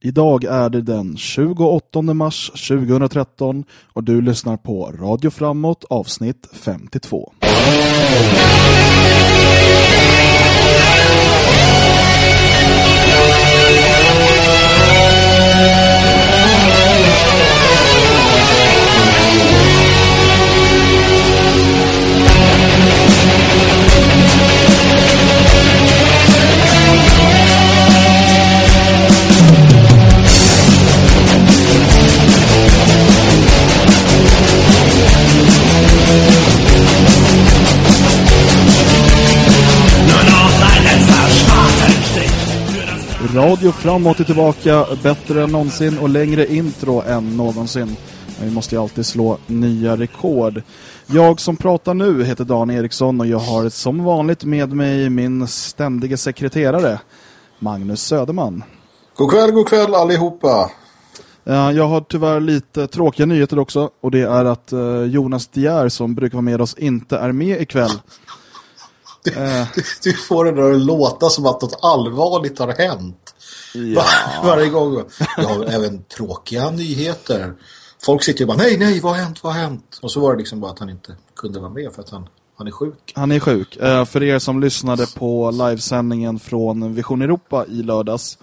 Idag är det den 28 mars 2013 och du lyssnar på Radio Framåt avsnitt 52. Radio Framåt är tillbaka, bättre än någonsin och längre intro än någonsin. Men vi måste ju alltid slå nya rekord. Jag som pratar nu heter Dan Eriksson och jag har som vanligt med mig min ständiga sekreterare, Magnus Söderman. God kväll, god kväll allihopa. Jag har tyvärr lite tråkiga nyheter också och det är att eh, Jonas Dier som brukar vara med oss inte är med ikväll. Du, du, du får det där att låta som att något allvarligt har hänt. Ja. Var, varje gång. Jag har även tråkiga nyheter. Folk sitter ju bara, nej, nej, vad har hänt, vad har hänt? Och så var det liksom bara att han inte kunde vara med för att han, han är sjuk. Han är sjuk. Uh, för er som lyssnade på livesändningen från Vision Europa i lördags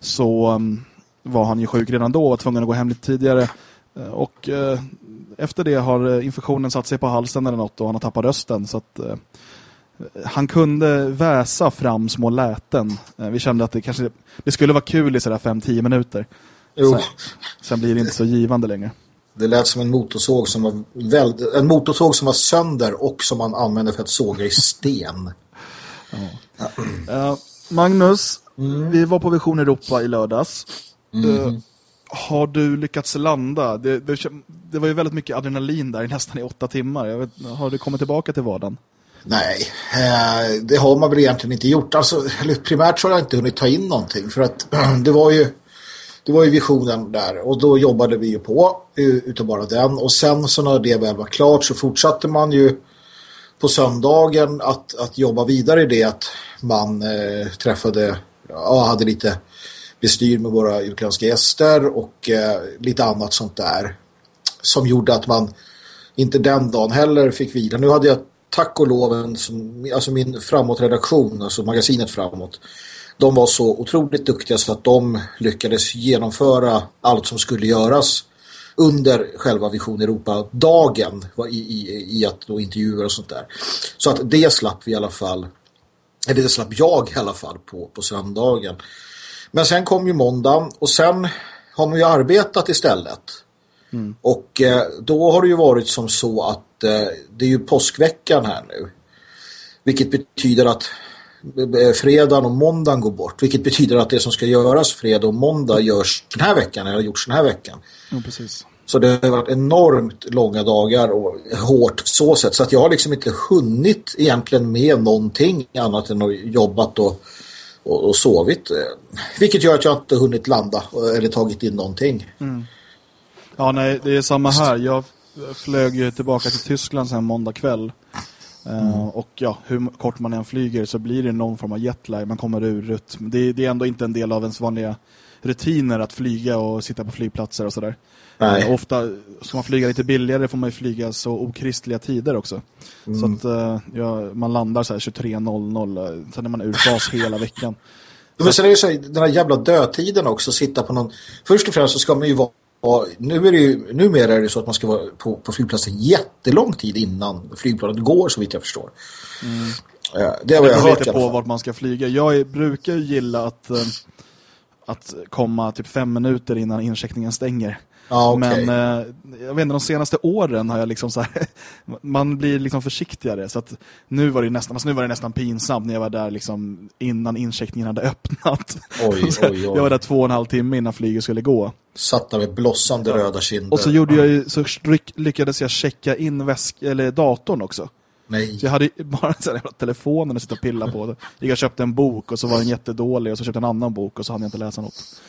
så um, var han ju sjuk redan då och var tvungen att gå hem lite tidigare. Uh, och uh, efter det har infektionen satt sig på halsen eller något och han har tappat rösten så att han kunde väsa fram små läten. Vi kände att det kanske det skulle vara kul i sådär 5-10 minuter. Jo. Sen, sen, blir det inte så givande längre. Det lät som en motorsåg som var väl, en motorsåg som var sönder och som man använde för att såga i sten. ja. uh, Magnus, mm. vi var på Vision Europa i lördags. Mm. Uh, har du lyckats landa? Det, det, det, var ju väldigt mycket adrenalin där nästan i åtta timmar. Vet, har du kommit tillbaka till vardagen? Nej, eh, det har man väl egentligen inte gjort. Alltså, primärt så har jag inte hunnit ta in någonting för att det var ju det var ju visionen där och då jobbade vi ju på eh, utav bara den och sen så när det väl var klart så fortsatte man ju på söndagen att, att jobba vidare i det att man eh, träffade ja, hade lite bestyr med våra utländska gäster och eh, lite annat sånt där som gjorde att man inte den dagen heller fick vila. Nu hade jag tack och lov som, alltså min framåtredaktion, alltså magasinet framåt, de var så otroligt duktiga så att de lyckades genomföra allt som skulle göras under själva Vision Europa-dagen i, i, i att då intervjuer och sånt där. Så att det slapp vi i alla fall, eller det slapp jag i alla fall på, på söndagen. Men sen kom ju måndagen och sen har man ju arbetat istället. Mm. Och eh, då har det ju varit som så att Eh, det är ju påskveckan här nu. Vilket betyder att eh, fredagen och måndagen går bort. Vilket betyder att det som ska göras fredag och måndag görs den här veckan eller gjorts den här veckan. Ja, precis. Så det har varit enormt långa dagar och hårt så sätt. Så att jag har liksom inte hunnit egentligen med någonting annat än att jobbat och, och, och sovit. Vilket gör att jag inte hunnit landa eller tagit in någonting. Mm. Ja, nej, det är samma här. Jag flög tillbaka till Tyskland sen måndag kväll. Eh, mm. Och ja, hur kort man än flyger så blir det någon form av jetlag. Man kommer ur rytm. Det, det är ändå inte en del av ens vanliga rutiner att flyga och sitta på flygplatser och sådär. Uh, ofta ska man flyga lite billigare får man ju flyga så okristliga tider också. Mm. Så att uh, ja, man landar så 23.00 sen är man ur fas hela veckan. Men sen är det så den här jävla dödtiden också, sitta på någon... Först och främst så ska man ju vara och nu är det ju, numera är det så att man ska vara på, på flygplatsen jättelång tid innan flygplanet går så vitt jag förstår. Mm. Det har jag, jag hört lite på vart man ska flyga. Jag brukar ju gilla att, eh, att komma typ fem minuter innan incheckningen stänger. Ah, okay. Men eh, jag vet inte, de senaste åren har jag liksom så här, man blir liksom försiktigare så att nu var det nästan, alltså nu var det nästan pinsamt när jag var där liksom innan incheckningen hade öppnat. Oj, oj, oj. Jag var där två och en halv timme innan flyget skulle gå. Satt där med blossande ja. röda kinder. Och så gjorde jag ju, så lyckades jag checka in väsk, eller datorn också. Nej. Så jag hade bara så här, telefonen att sitta och pilla på. Jag köpte en bok och så var den jättedålig och så köpte en annan bok och så hann jag inte läsa något.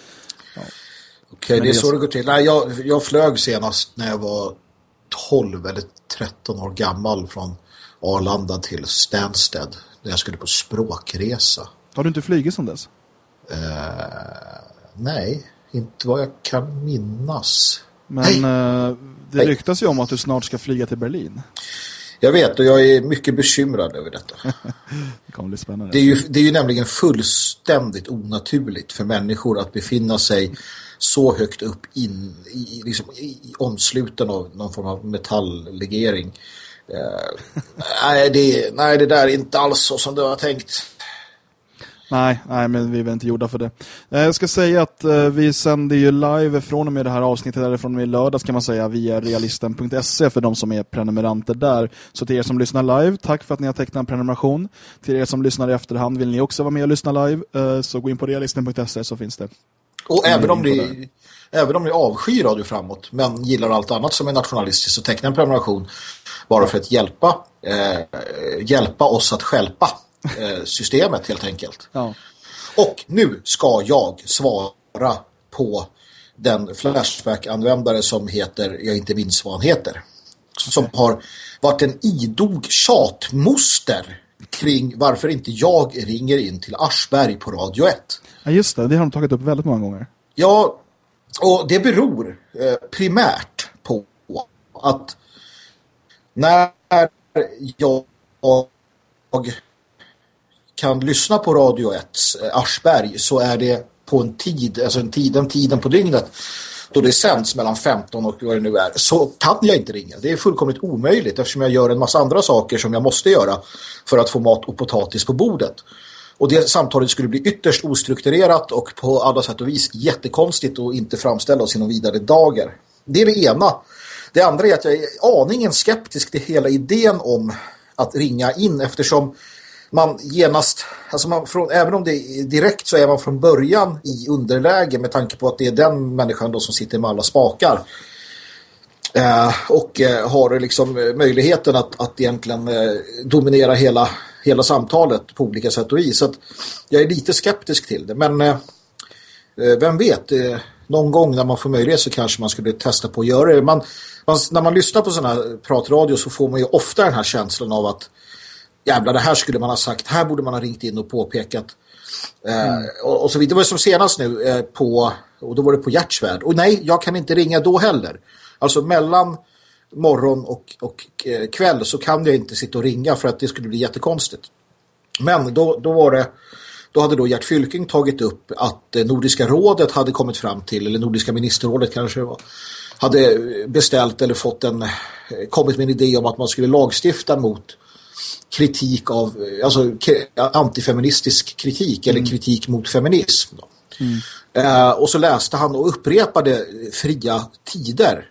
Okej, det är så det går till. Nej, jag, jag flög senast när jag var 12 eller 13 år gammal från Arlanda till Stansted. Där jag skulle på språkresa. Har du inte flygit sedan dess? Uh, Nej, inte vad jag kan minnas. Men eh, det ryktas ju om att du snart ska flyga till Berlin. Jag vet och jag är mycket bekymrad över detta. det kommer bli spännande. Det är, ju, det är ju nämligen fullständigt onaturligt för människor att befinna sig så högt upp in i, liksom, i omsluten av någon form av metalllegering. Uh, nej, det, nej, det där är inte alls så som du har tänkt. Nej, nej, men vi är väl inte gjorda för det. Eh, jag ska säga att eh, vi sänder ju live från och med det här avsnittet eller från och med lördags kan man säga via realisten.se för de som är prenumeranter där. Så till er som lyssnar live, tack för att ni har tecknat en prenumeration. Till er som lyssnar i efterhand, vill ni också vara med och lyssna live så gå in på realisten.se så finns det. Och även om, ni, även om ni avskyr Radio Framåt men gillar allt annat som är nationalistiskt så teckna en prenumeration bara för att hjälpa, eh, hjälpa oss att skälpa Eh, systemet helt enkelt. Ja. Och nu ska jag svara på den Flashback-användare som heter, jag inte minns vad han heter. Som har varit en idog tjatmoster kring varför inte jag ringer in till Aschberg på Radio 1. Ja just det, det har de tagit upp väldigt många gånger. Ja, och det beror eh, primärt på att när jag kan lyssna på Radio 1 eh, Aschberg så är det på en tid, alltså en tid, den tiden på dygnet då det sänds mellan 15 och vad det nu är, så kan jag inte ringa. Det är fullkomligt omöjligt eftersom jag gör en massa andra saker som jag måste göra för att få mat och potatis på bordet. Och det samtalet skulle bli ytterst ostrukturerat och på alla sätt och vis jättekonstigt och inte framställa oss inom vidare dagar. Det är det ena. Det andra är att jag är aningen skeptisk till hela idén om att ringa in eftersom man genast, alltså man från, även om det är direkt så är man från början i underläge med tanke på att det är den människan då som sitter med alla spakar. Eh, och eh, har liksom eh, möjligheten att, att egentligen eh, dominera hela, hela samtalet på olika sätt och vis. Så att jag är lite skeptisk till det. Men eh, eh, vem vet, eh, någon gång när man får möjlighet så kanske man skulle testa på att göra det. Man, man, när man lyssnar på sådana här pratradio så får man ju ofta den här känslan av att jävlar det här skulle man ha sagt, här borde man ha ringt in och påpekat. Eh, mm. och, och, så vidare. Det var som senast nu eh, på, och då var det på Hjärtsvärd. Och nej, jag kan inte ringa då heller. Alltså mellan morgon och, och eh, kväll så kan jag inte sitta och ringa för att det skulle bli jättekonstigt. Men då, då var det då hade då Gert Fylking tagit upp att Nordiska rådet hade kommit fram till, eller Nordiska ministerrådet kanske det var, hade beställt eller fått en, kommit med en idé om att man skulle lagstifta mot kritik av, alltså antifeministisk kritik eller mm. kritik mot feminism. Mm. Uh, och så läste han och upprepade fria tider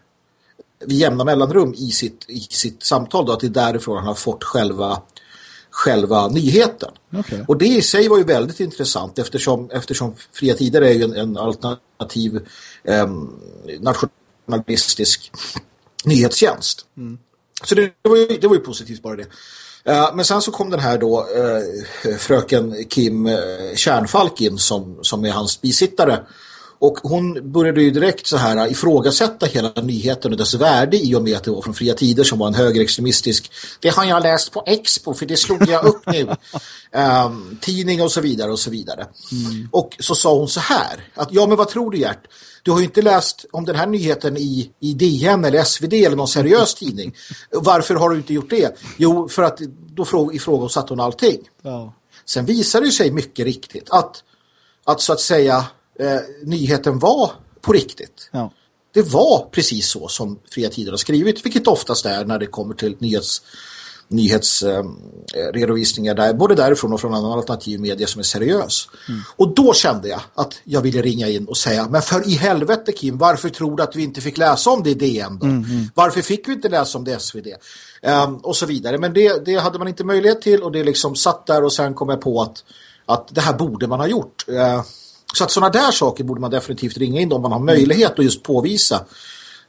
vid jämna mellanrum i sitt, i sitt samtal då, att det är därifrån han har fått själva själva nyheten. Okay. Och det i sig var ju väldigt intressant eftersom, eftersom Fria Tider är ju en, en alternativ eh, nationalistisk nyhetstjänst. Mm. Så det, det, var ju, det var ju positivt bara det. Uh, men sen så kom den här då uh, fröken Kim uh, Kärnfalk in som, som är hans bisittare. Och hon började ju direkt så här ifrågasätta hela nyheten och dess värde i och med att det var från Fria Tider som var en högerextremistisk. Det har jag läst på Expo för det slog jag upp nu. Um, tidning och så vidare och så vidare. Mm. Och så sa hon så här att ja men vad tror du Gert? Du har ju inte läst om den här nyheten i, i DN eller SvD eller någon seriös tidning. Varför har du inte gjort det? Jo, för att då ifrågasatte hon allting. Ja. Sen visade det sig mycket riktigt att, att så att säga eh, nyheten var på riktigt. Ja. Det var precis så som Fria Tider har skrivit, vilket oftast är när det kommer till nyhets nyhetsredovisningar där, både därifrån och från annan alternativ media som är seriös. Mm. Och då kände jag att jag ville ringa in och säga, men för i helvete Kim, varför tror du att vi inte fick läsa om det i DN då? Mm, mm. Varför fick vi inte läsa om det i SvD? Um, ehm, och så vidare. Men det, det hade man inte möjlighet till och det liksom satt där och sen kom jag på att, att det här borde man ha gjort. Uh, så att sådana där saker borde man definitivt ringa in om man har möjlighet att just påvisa.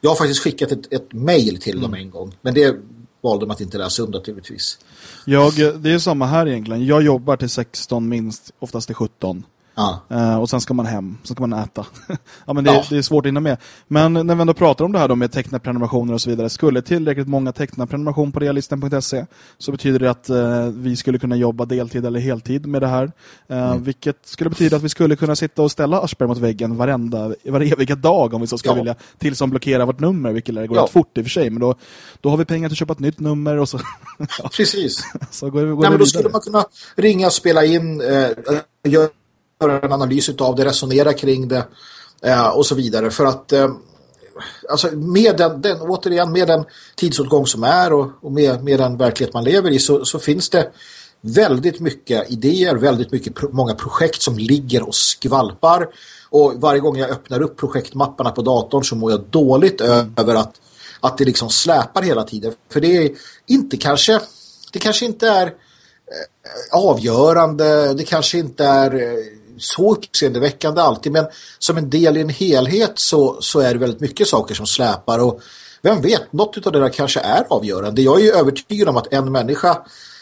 Jag har faktiskt skickat ett, ett mail till mm. dem en gång. Men det valde de att inte läsa under. naturligtvis. Jag, det är samma här egentligen. Jag jobbar till 16 minst, oftast till 17. Ja. Uh, och sen ska man hem, så ska man äta. ja, men det, ja. det, är svårt att hinna med. Men när vi ändå pratar om det här då med teckna prenumerationer och så vidare. Skulle tillräckligt många teckna prenumeration på realisten.se så betyder det att uh, vi skulle kunna jobba deltid eller heltid med det här. Uh, mm. Vilket skulle betyda att vi skulle kunna sitta och ställa Aschberg mot väggen varenda, varje eviga dag om vi så skulle ja. vilja. Till som blockera vårt nummer, vilket går ja. rätt fort i och för sig. Men då, då har vi pengar till att köpa ett nytt nummer och så... Precis. så går, går Nej, men då skulle man kunna ringa och spela in, eh, göra en analys av det, resonera kring det eh, och så vidare. För att eh, alltså med den, den, återigen med den tidsåtgång som är och, och med, med den verklighet man lever i så, så finns det väldigt mycket idéer, väldigt mycket många projekt som ligger och skvalpar. Och varje gång jag öppnar upp projektmapparna på datorn så mår jag dåligt över att, att det liksom släpar hela tiden. För det är inte kanske, det kanske inte är eh, avgörande, det kanske inte är eh, så uppseendeväckande alltid, men som en del i en helhet så, så är det väldigt mycket saker som släpar och vem vet, något av det där kanske är avgörande. Jag är ju övertygad om att en människa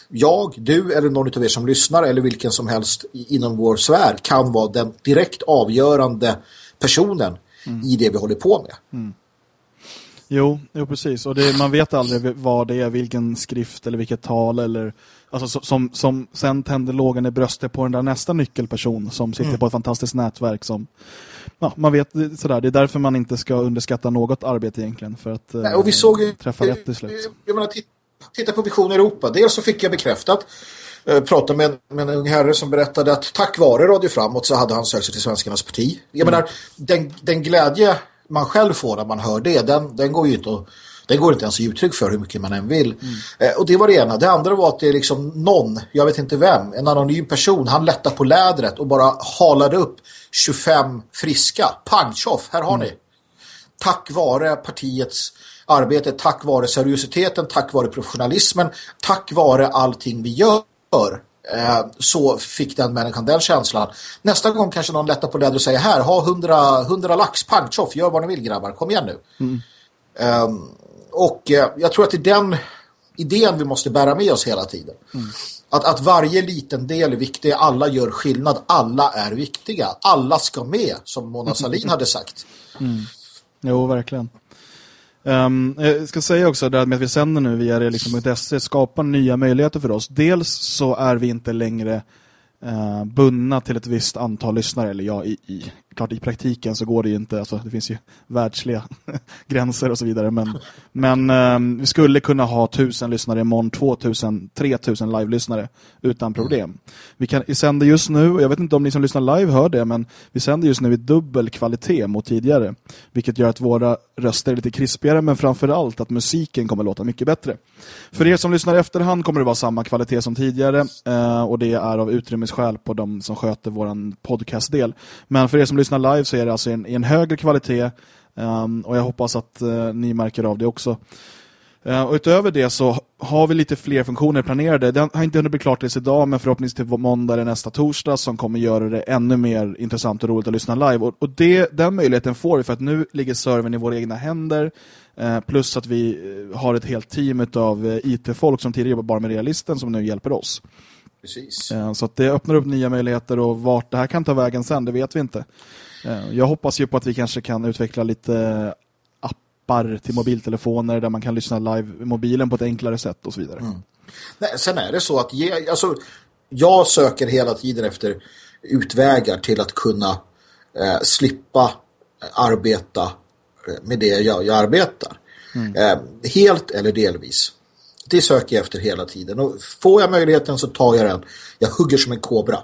jag, du eller någon av er som lyssnar eller vilken som helst inom vår sfär kan vara den direkt avgörande personen mm. i det vi håller på med. Mm. Jo, jo, precis. Och det, man vet aldrig vad det är, vilken skrift eller vilket tal eller alltså, som, som sen tänder lågan i bröstet på den där nästa nyckelperson som sitter mm. på ett fantastiskt nätverk som ja, man vet sådär. Det är därför man inte ska underskatta något arbete egentligen för att Nej, och vi såg ju, träffa rätt i slut. Jag menar, titta på Vision Europa. Dels så fick jag bekräftat eh, prata med, med en ung herre som berättade att tack vare Radio Framåt så hade han sökt sig till Svenskarnas parti. Jag mm. menar, den, den glädje man själv får när man hör det, den, den går ju inte att den går inte ens att uttryck för hur mycket man än vill. Mm. Eh, och det var det ena. Det andra var att det är liksom någon, jag vet inte vem, en anonym person, han lättade på lädret och bara halade upp 25 friska. Pang, tjoff, här har mm. ni. Tack vare partiets arbete, tack vare seriositeten, tack vare professionalismen, tack vare allting vi gör eh, så fick den människan den känslan. Nästa gång kanske någon lättar på läder och säger här, ha 100, 100 lax, pang, tjoff, gör vad ni vill grabbar, kom igen nu. Mm. Um, och eh, jag tror att det är den idén vi måste bära med oss hela tiden. Mm. Att, att varje liten del är viktig, alla gör skillnad, alla är viktiga. Alla ska med, som Mona Salin hade sagt. Mm. Jo, verkligen. Um, jag ska säga också det med att vi sänder nu via liksom.se skapar nya möjligheter för oss. Dels så är vi inte längre uh, bundna till ett visst antal lyssnare. Eller ja, i, i klart i praktiken så går det ju inte, alltså det finns ju världsliga gränser och så vidare, men, men um, vi skulle kunna ha tusen lyssnare imorgon, 2000, 3000 live-lyssnare utan problem. Vi, kan, vi sänder just nu, och jag vet inte om ni som lyssnar live hör det, men vi sänder just nu i dubbel kvalitet mot tidigare, vilket gör att våra röster är lite krispigare, men framförallt att musiken kommer låta mycket bättre. För er som lyssnar i efterhand kommer det vara samma kvalitet som tidigare, uh, och det är av utrymmesskäl på de som sköter våran podcastdel. Men för er som lyssnar live så är det alltså en, en högre kvalitet um, och jag hoppas att uh, ni märker av det också. Uh, och utöver det så har vi lite fler funktioner planerade. Det har inte hunnit bli klart tills idag men förhoppningsvis till måndag eller nästa torsdag som kommer göra det ännu mer intressant och roligt att lyssna live. Och, och det, den möjligheten får vi för att nu ligger servern i våra egna händer uh, plus att vi har ett helt team av IT-folk som tidigare jobbar bara med realisten som nu hjälper oss. Precis. Så att det öppnar upp nya möjligheter och vart det här kan ta vägen sen, det vet vi inte. Eh, jag hoppas ju på att vi kanske kan utveckla lite appar till mobiltelefoner där man kan lyssna live i mobilen på ett enklare sätt och så vidare. Mm. Nej, sen är det så att ge, alltså, jag söker hela tiden efter utvägar till att kunna eh, slippa arbeta eh, med det jag, jag arbetar. Mm. Eh, helt eller delvis. Det söker jag efter hela tiden. Och får jag möjligheten så tar jag den. Jag hugger som en kobra.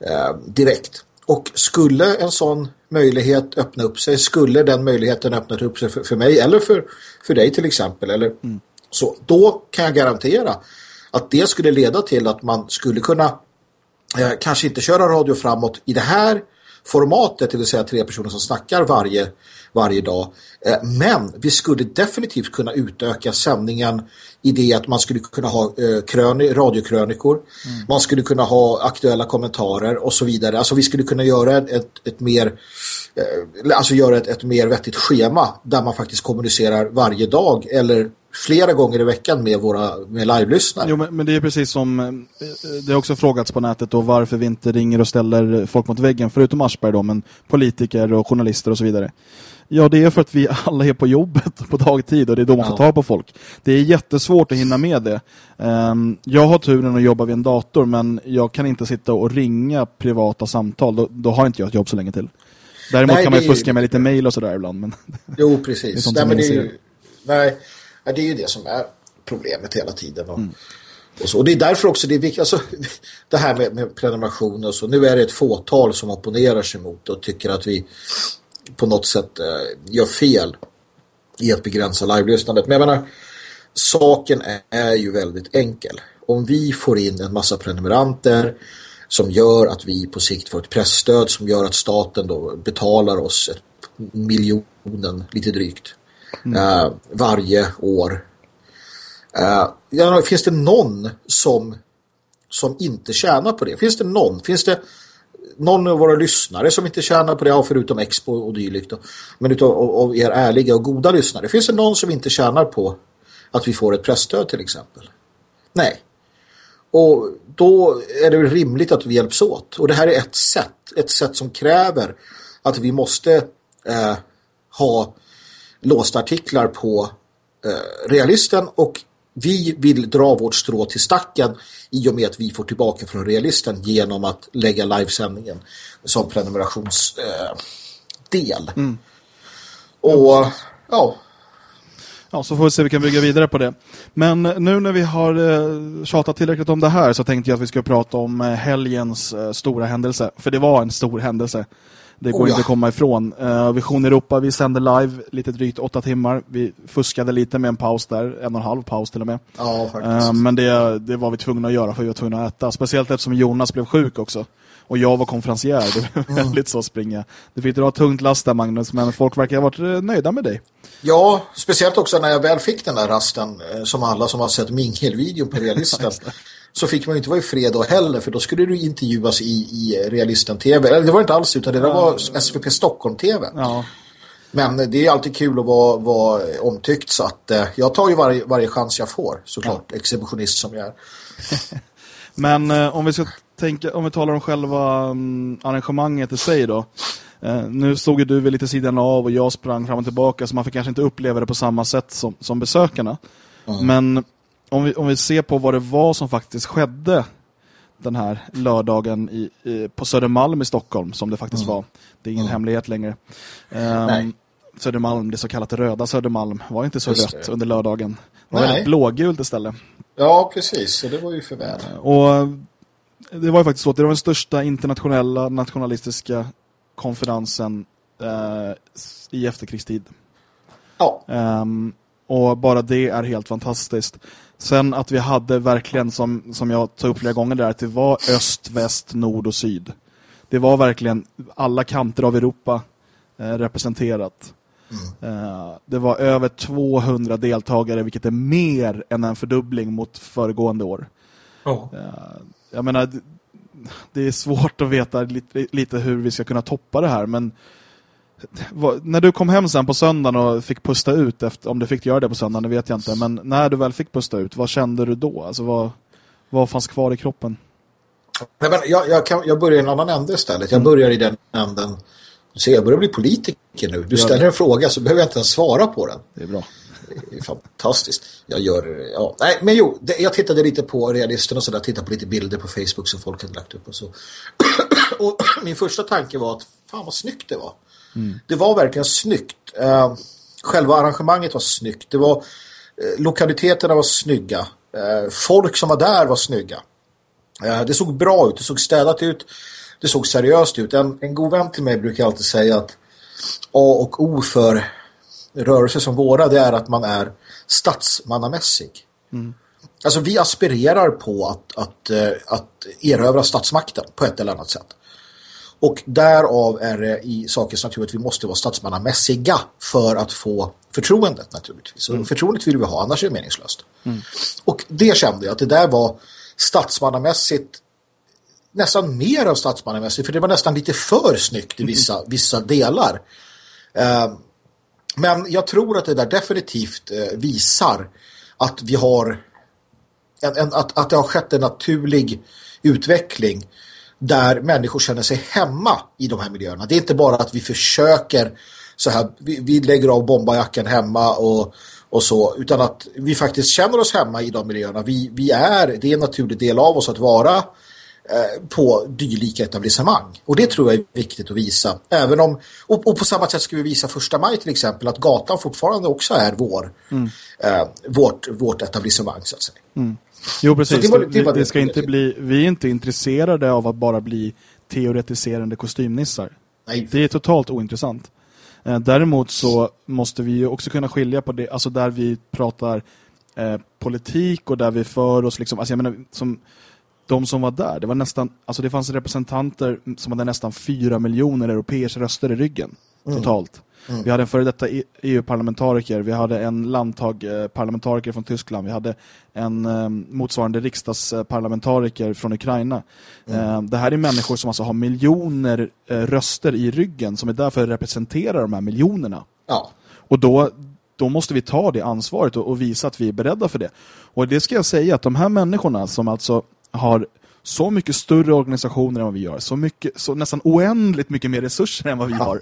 Eh, direkt. Och skulle en sån möjlighet öppna upp sig, skulle den möjligheten öppna upp sig för, för mig eller för, för dig till exempel, eller mm. så, då kan jag garantera att det skulle leda till att man skulle kunna eh, kanske inte köra radio framåt i det här formatet, det vill säga tre personer som snackar varje, varje dag. Eh, men vi skulle definitivt kunna utöka sändningen i det att man skulle kunna ha eh, kröni, radiokrönikor, mm. man skulle kunna ha aktuella kommentarer och så vidare. Alltså vi skulle kunna göra ett, ett mer eh, alltså göra ett, ett mer vettigt schema där man faktiskt kommunicerar varje dag eller flera gånger i veckan med våra med live-lyssnare. Jo, men, men, det är precis som eh, det har också frågats på nätet då varför vi inte ringer och ställer folk mot väggen förutom Aschberg då, men politiker och journalister och så vidare. Ja, det är för att vi alla är på jobbet på dagtid och det är då man får ta på folk. Det är jättesvårt att hinna med det. Um, jag har turen att jobba vid en dator men jag kan inte sitta och ringa privata samtal. Då, då har inte jag ett jobb så länge till. Däremot nej, kan man ju fuska med lite mejl och sådär ibland. Men jo, precis. det är nej, det är ju, nej, det är ju det som är problemet hela tiden. Och, mm. och, så. och det är därför också det är viktigt. Alltså, det här med, med prenumeration och så. Nu är det ett fåtal som opponerar sig mot och tycker att vi på något sätt eh, gör fel i att begränsa live-lyssnandet. Men jag menar, saken är, ju väldigt enkel. Om vi får in en massa prenumeranter som gör att vi på sikt får ett pressstöd som gör att staten då betalar oss ett miljonen, lite drygt, mm. eh, varje år. Eh, ja, finns det någon som, som inte tjänar på det? Finns det någon? Finns det någon av våra lyssnare som inte tjänar på det, förutom Expo och dylikt. Men utav av er ärliga och goda lyssnare. Finns det någon som inte tjänar på att vi får ett pressstöd till exempel? Nej. Och då är det rimligt att vi hjälps åt. Och det här är ett sätt. Ett sätt som kräver att vi måste eh, ha låsta artiklar på eh, realisten och vi vill dra vårt strå till stacken i och med att vi får tillbaka från realisten genom att lägga livesändningen som prenumerationsdel. Eh, mm. Och ja. Ja, så får vi se om vi kan bygga vidare på det. Men nu när vi har eh, tjatat tillräckligt om det här så tänkte jag att vi ska prata om eh, helgens eh, stora händelse. För det var en stor händelse. Det går oh ja. inte att komma ifrån. Uh, Vision Europa, vi sände live lite drygt åtta timmar. Vi fuskade lite med en paus där, en och en halv paus till och med. Ja, faktiskt. Uh, men det, det var vi tvungna att göra för vi var tvungna att äta. Speciellt eftersom Jonas blev sjuk också. Och jag var konferencier. Det var mm. väldigt så att springa. Du fick dra tungt last där Magnus, men folk verkar ha varit eh, nöjda med dig. Ja, speciellt också när jag väl fick den där rasten, som alla som har sett mingelvideon på realisten så fick man ju inte vara i fred då heller för då skulle du intervjuas i, i Realisten TV. Eller det var inte alls utan det var SVP Stockholm TV. Ja. Men det är alltid kul att vara, vara omtyckt så att eh, jag tar ju varje, varje chans jag får såklart, ja. exhibitionist som jag är. Men eh, om vi ska tänka, om vi talar om själva um, arrangemanget i sig då. Eh, nu stod ju du vid lite sidan av och jag sprang fram och tillbaka så man fick kanske inte uppleva det på samma sätt som, som besökarna. Mm. Men om vi, om vi ser på vad det var som faktiskt skedde den här lördagen i, i, på Södermalm i Stockholm som det faktiskt mm. var. Det är ingen mm. hemlighet längre. Um, Södermalm, det så kallat röda Södermalm, var inte så Just rött det. under lördagen. Det var Nej. väldigt blågult istället. Ja, precis. Så det var ju för väl. Och det var ju faktiskt så att det var den största internationella nationalistiska konferensen eh, i efterkrigstid. Ja. Um, och bara det är helt fantastiskt. Sen att vi hade verkligen, som, som jag tog upp flera gånger där, att det var öst, väst, nord och syd. Det var verkligen alla kanter av Europa eh, representerat. Mm. Eh, det var över 200 deltagare, vilket är mer än en fördubbling mot föregående år. Oh. Eh, jag menar, det, är svårt att veta lite, lite hur vi ska kunna toppa det här, men när du kom hem sen på söndagen och fick pusta ut, efter, om du fick göra det på söndagen, det vet jag inte. Men när du väl fick pusta ut, vad kände du då? Alltså vad, vad fanns kvar i kroppen? Nej, men jag, jag, kan, jag börjar i en annan ände istället. Jag mm. börjar i den änden. Så jag börjar bli politiker nu. Du ställer en fråga så behöver jag inte ens svara på den. Det är bra. Det är fantastiskt. Jag gör, ja. Nej, men jo, det, jag tittade lite på realisten och sådär. Tittade på lite bilder på Facebook som folk hade lagt upp och så. och min första tanke var att fan vad snyggt det var. Mm. Det var verkligen snyggt. Uh, själva arrangemanget var snyggt. Det var, uh, lokaliteterna var snygga. Uh, folk som var där var snygga. det såg bra ut. Det såg städat ut. Det såg seriöst ut. En, en god vän till mig brukar alltid säga att A och O för rörelser som våra det är att man är statsmannamässig. Mm. Alltså vi aspirerar på att, att, att erövra statsmakten på ett eller annat sätt. Och därav är det i sakens natur att vi måste vara statsmannamässiga för att få förtroendet naturligtvis. Mm. förtroendet vill vi ha, annars är det meningslöst. Mm. Och det kände jag att det där var statsmannamässigt nästan mer av statsmannamässigt för det var nästan lite för snyggt i vissa, mm. vissa delar. Uh, Men jag tror att det där definitivt eh, visar att vi har en, en, att, att det har skett en naturlig utveckling där människor känner sig hemma i de här miljöerna. Det är inte bara att vi försöker så här, vi, vi lägger av bombarjackan hemma och, och så, utan att vi faktiskt känner oss hemma i de miljöerna. Vi, vi är, det är en naturlig del av oss att vara eh, på dylika etablissemang. Och det tror jag är viktigt att visa. Även om, och, och, på samma sätt ska vi visa första maj till exempel att gatan fortfarande också är vår, mm. eh, vårt, vårt etablissemang så att säga. Mm. Jo, precis. Det, var, det, var det, det ska inte bli, vi är inte intresserade av att bara bli teoretiserande kostymnissar. Nej. Det är totalt ointressant. Eh, däremot så måste vi också kunna skilja på det, alltså där vi pratar eh, politik och där vi för oss liksom, alltså jag menar, som de som var där, det var nästan, alltså det fanns representanter som hade nästan fyra miljoner europeers röster i ryggen mm. totalt. Mm. Vi hade en före detta EU-parlamentariker, vi hade en landtag-parlamentariker från Tyskland, vi hade en eh, motsvarande riksdagsparlamentariker från Ukraina. Mm. Eh, det här är människor som alltså har miljoner eh, röster i ryggen som är därför att representera de här miljonerna. Ja. Och då, då måste vi ta det ansvaret och, och, visa att vi är beredda för det. Och det ska jag säga att de här människorna som alltså har så mycket större organisationer än vad vi gör, så, mycket, så nästan oändligt mycket mer resurser än vad vi har,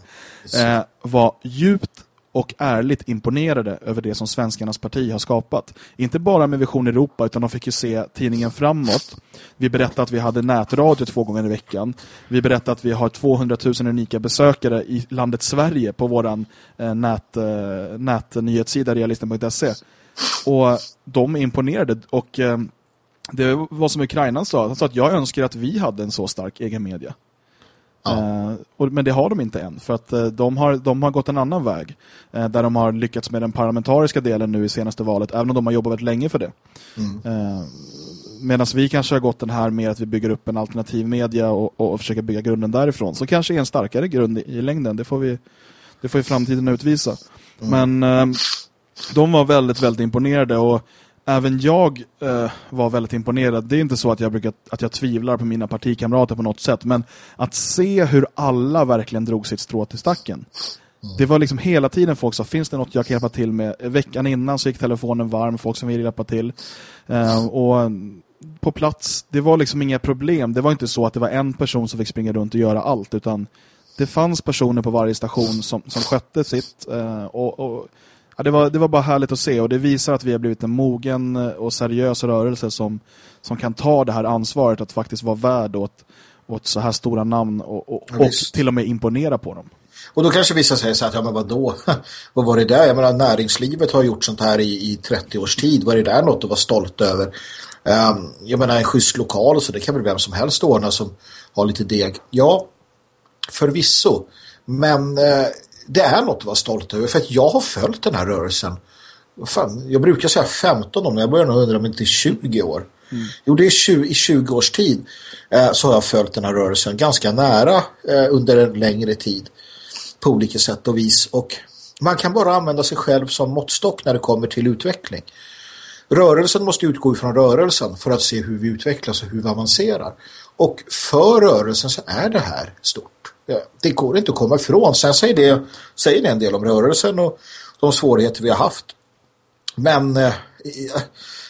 eh, var djupt och ärligt imponerade över det som Svenskarnas parti har skapat. Inte bara med Vision Europa utan de fick ju se tidningen framåt. Vi berättade att vi hade nätradio två gånger i veckan. Vi berättade att vi har 200 000 unika besökare i landet Sverige på våran eh, nät, eh, nätnyhetssida realisten.se. Och de är imponerade och eh, det var som Ukraina sa. Han sa att jag önskar att vi hade en så stark egen media. Ja. Eh, och, men det har de inte än. För att eh, de, har, de har gått en annan väg. Eh, där de har lyckats med den parlamentariska delen nu i senaste valet. Även om de har jobbat väldigt länge för det. Mm. Medan vi kanske har gått den här med att vi bygger upp en alternativ media och, och, försöker bygga grunden därifrån. Så kanske är en starkare grund i, i längden. Det får vi det får ju framtiden utvisa. Mm. Men de var väldigt, väldigt imponerade och även jag eh, var väldigt imponerad. Det är inte så att jag, brukar, att jag tvivlar på mina partikamrater på något sätt. Men att se hur alla verkligen drog sitt strå till stacken. Mm. Det var liksom hela tiden folk sa, finns det något jag kan hjälpa till med? Veckan innan så gick telefonen varm, folk som ville hjälpa till. Eh, och på plats, det var liksom inga problem. Det var inte så att det var en person som fick springa runt och göra allt. Utan det fanns personer på varje station som, som skötte sitt. Eh, och, och Ja, det, var, det var bara härligt att se och det visar att vi har blivit en mogen och seriös rörelse som, som kan ta det här ansvaret att faktiskt vara värd åt, åt så här stora namn och, och, ja, och till och med imponera på dem. Och då kanske vissa säger så att, ja men vadå? vad var det där? Jag menar, näringslivet har gjort sånt här i, i 30 års tid. Var det där något att vara stolt över? Um, jag menar, en schysst lokal så det kan väl vem som helst ordna som har lite deg. Ja, förvisso. Men eh, det är något att vara stolt över för att jag har följt den här rörelsen. Fan, jag brukar säga 15 år men jag börjar nog undra om inte 20 år. Mm. Jo, det är 20, i 20 års tid eh, så har jag följt den här rörelsen ganska nära eh, under en längre tid på olika sätt och vis. Och man kan bara använda sig själv som måttstock när det kommer till utveckling. Rörelsen måste utgå ifrån rörelsen för att se hur vi utvecklas och hur vi avancerar. Och för rörelsen så är det här stort det går inte att komma ifrån. Sen säger det, säger det en del om rörelsen och de svårigheter vi har haft. Men eh,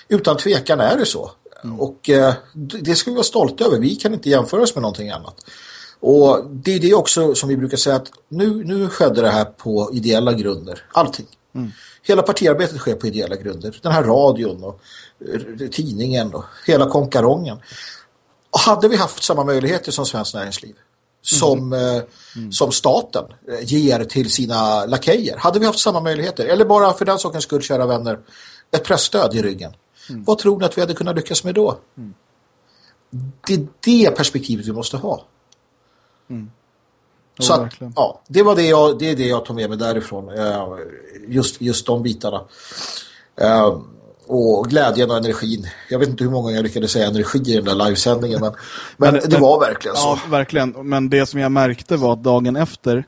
utan tvekan är det så. Mm. Och eh, det ska vi vara stolta över. Vi kan inte jämföra oss med någonting annat. Och det är det också som vi brukar säga att nu, nu skedde det här på ideella grunder. Allting. Mm. Hela partiarbetet sker på ideella grunder. Den här radion och eh, tidningen och hela konkarongen. Och hade vi haft samma möjligheter som Svenskt Näringsliv som, mm. mm. som staten eh, ger till sina lakejer. Hade vi haft samma möjligheter? Eller bara för den sakens skull, kära vänner, ett pressstöd i ryggen. Mm. Vad tror ni att vi hade kunnat lyckas med då? Mm. Det är det perspektivet vi måste ha. Mm. Jo, Så att, ja, det var det jag, det är det jag tog med mig därifrån. Just, just de bitarna och glädjen och energin. Jag vet inte hur många jag lyckades säga energi i den där livesändningen men, men, men det var verkligen så. Ja, verkligen. Men det som jag märkte var att dagen efter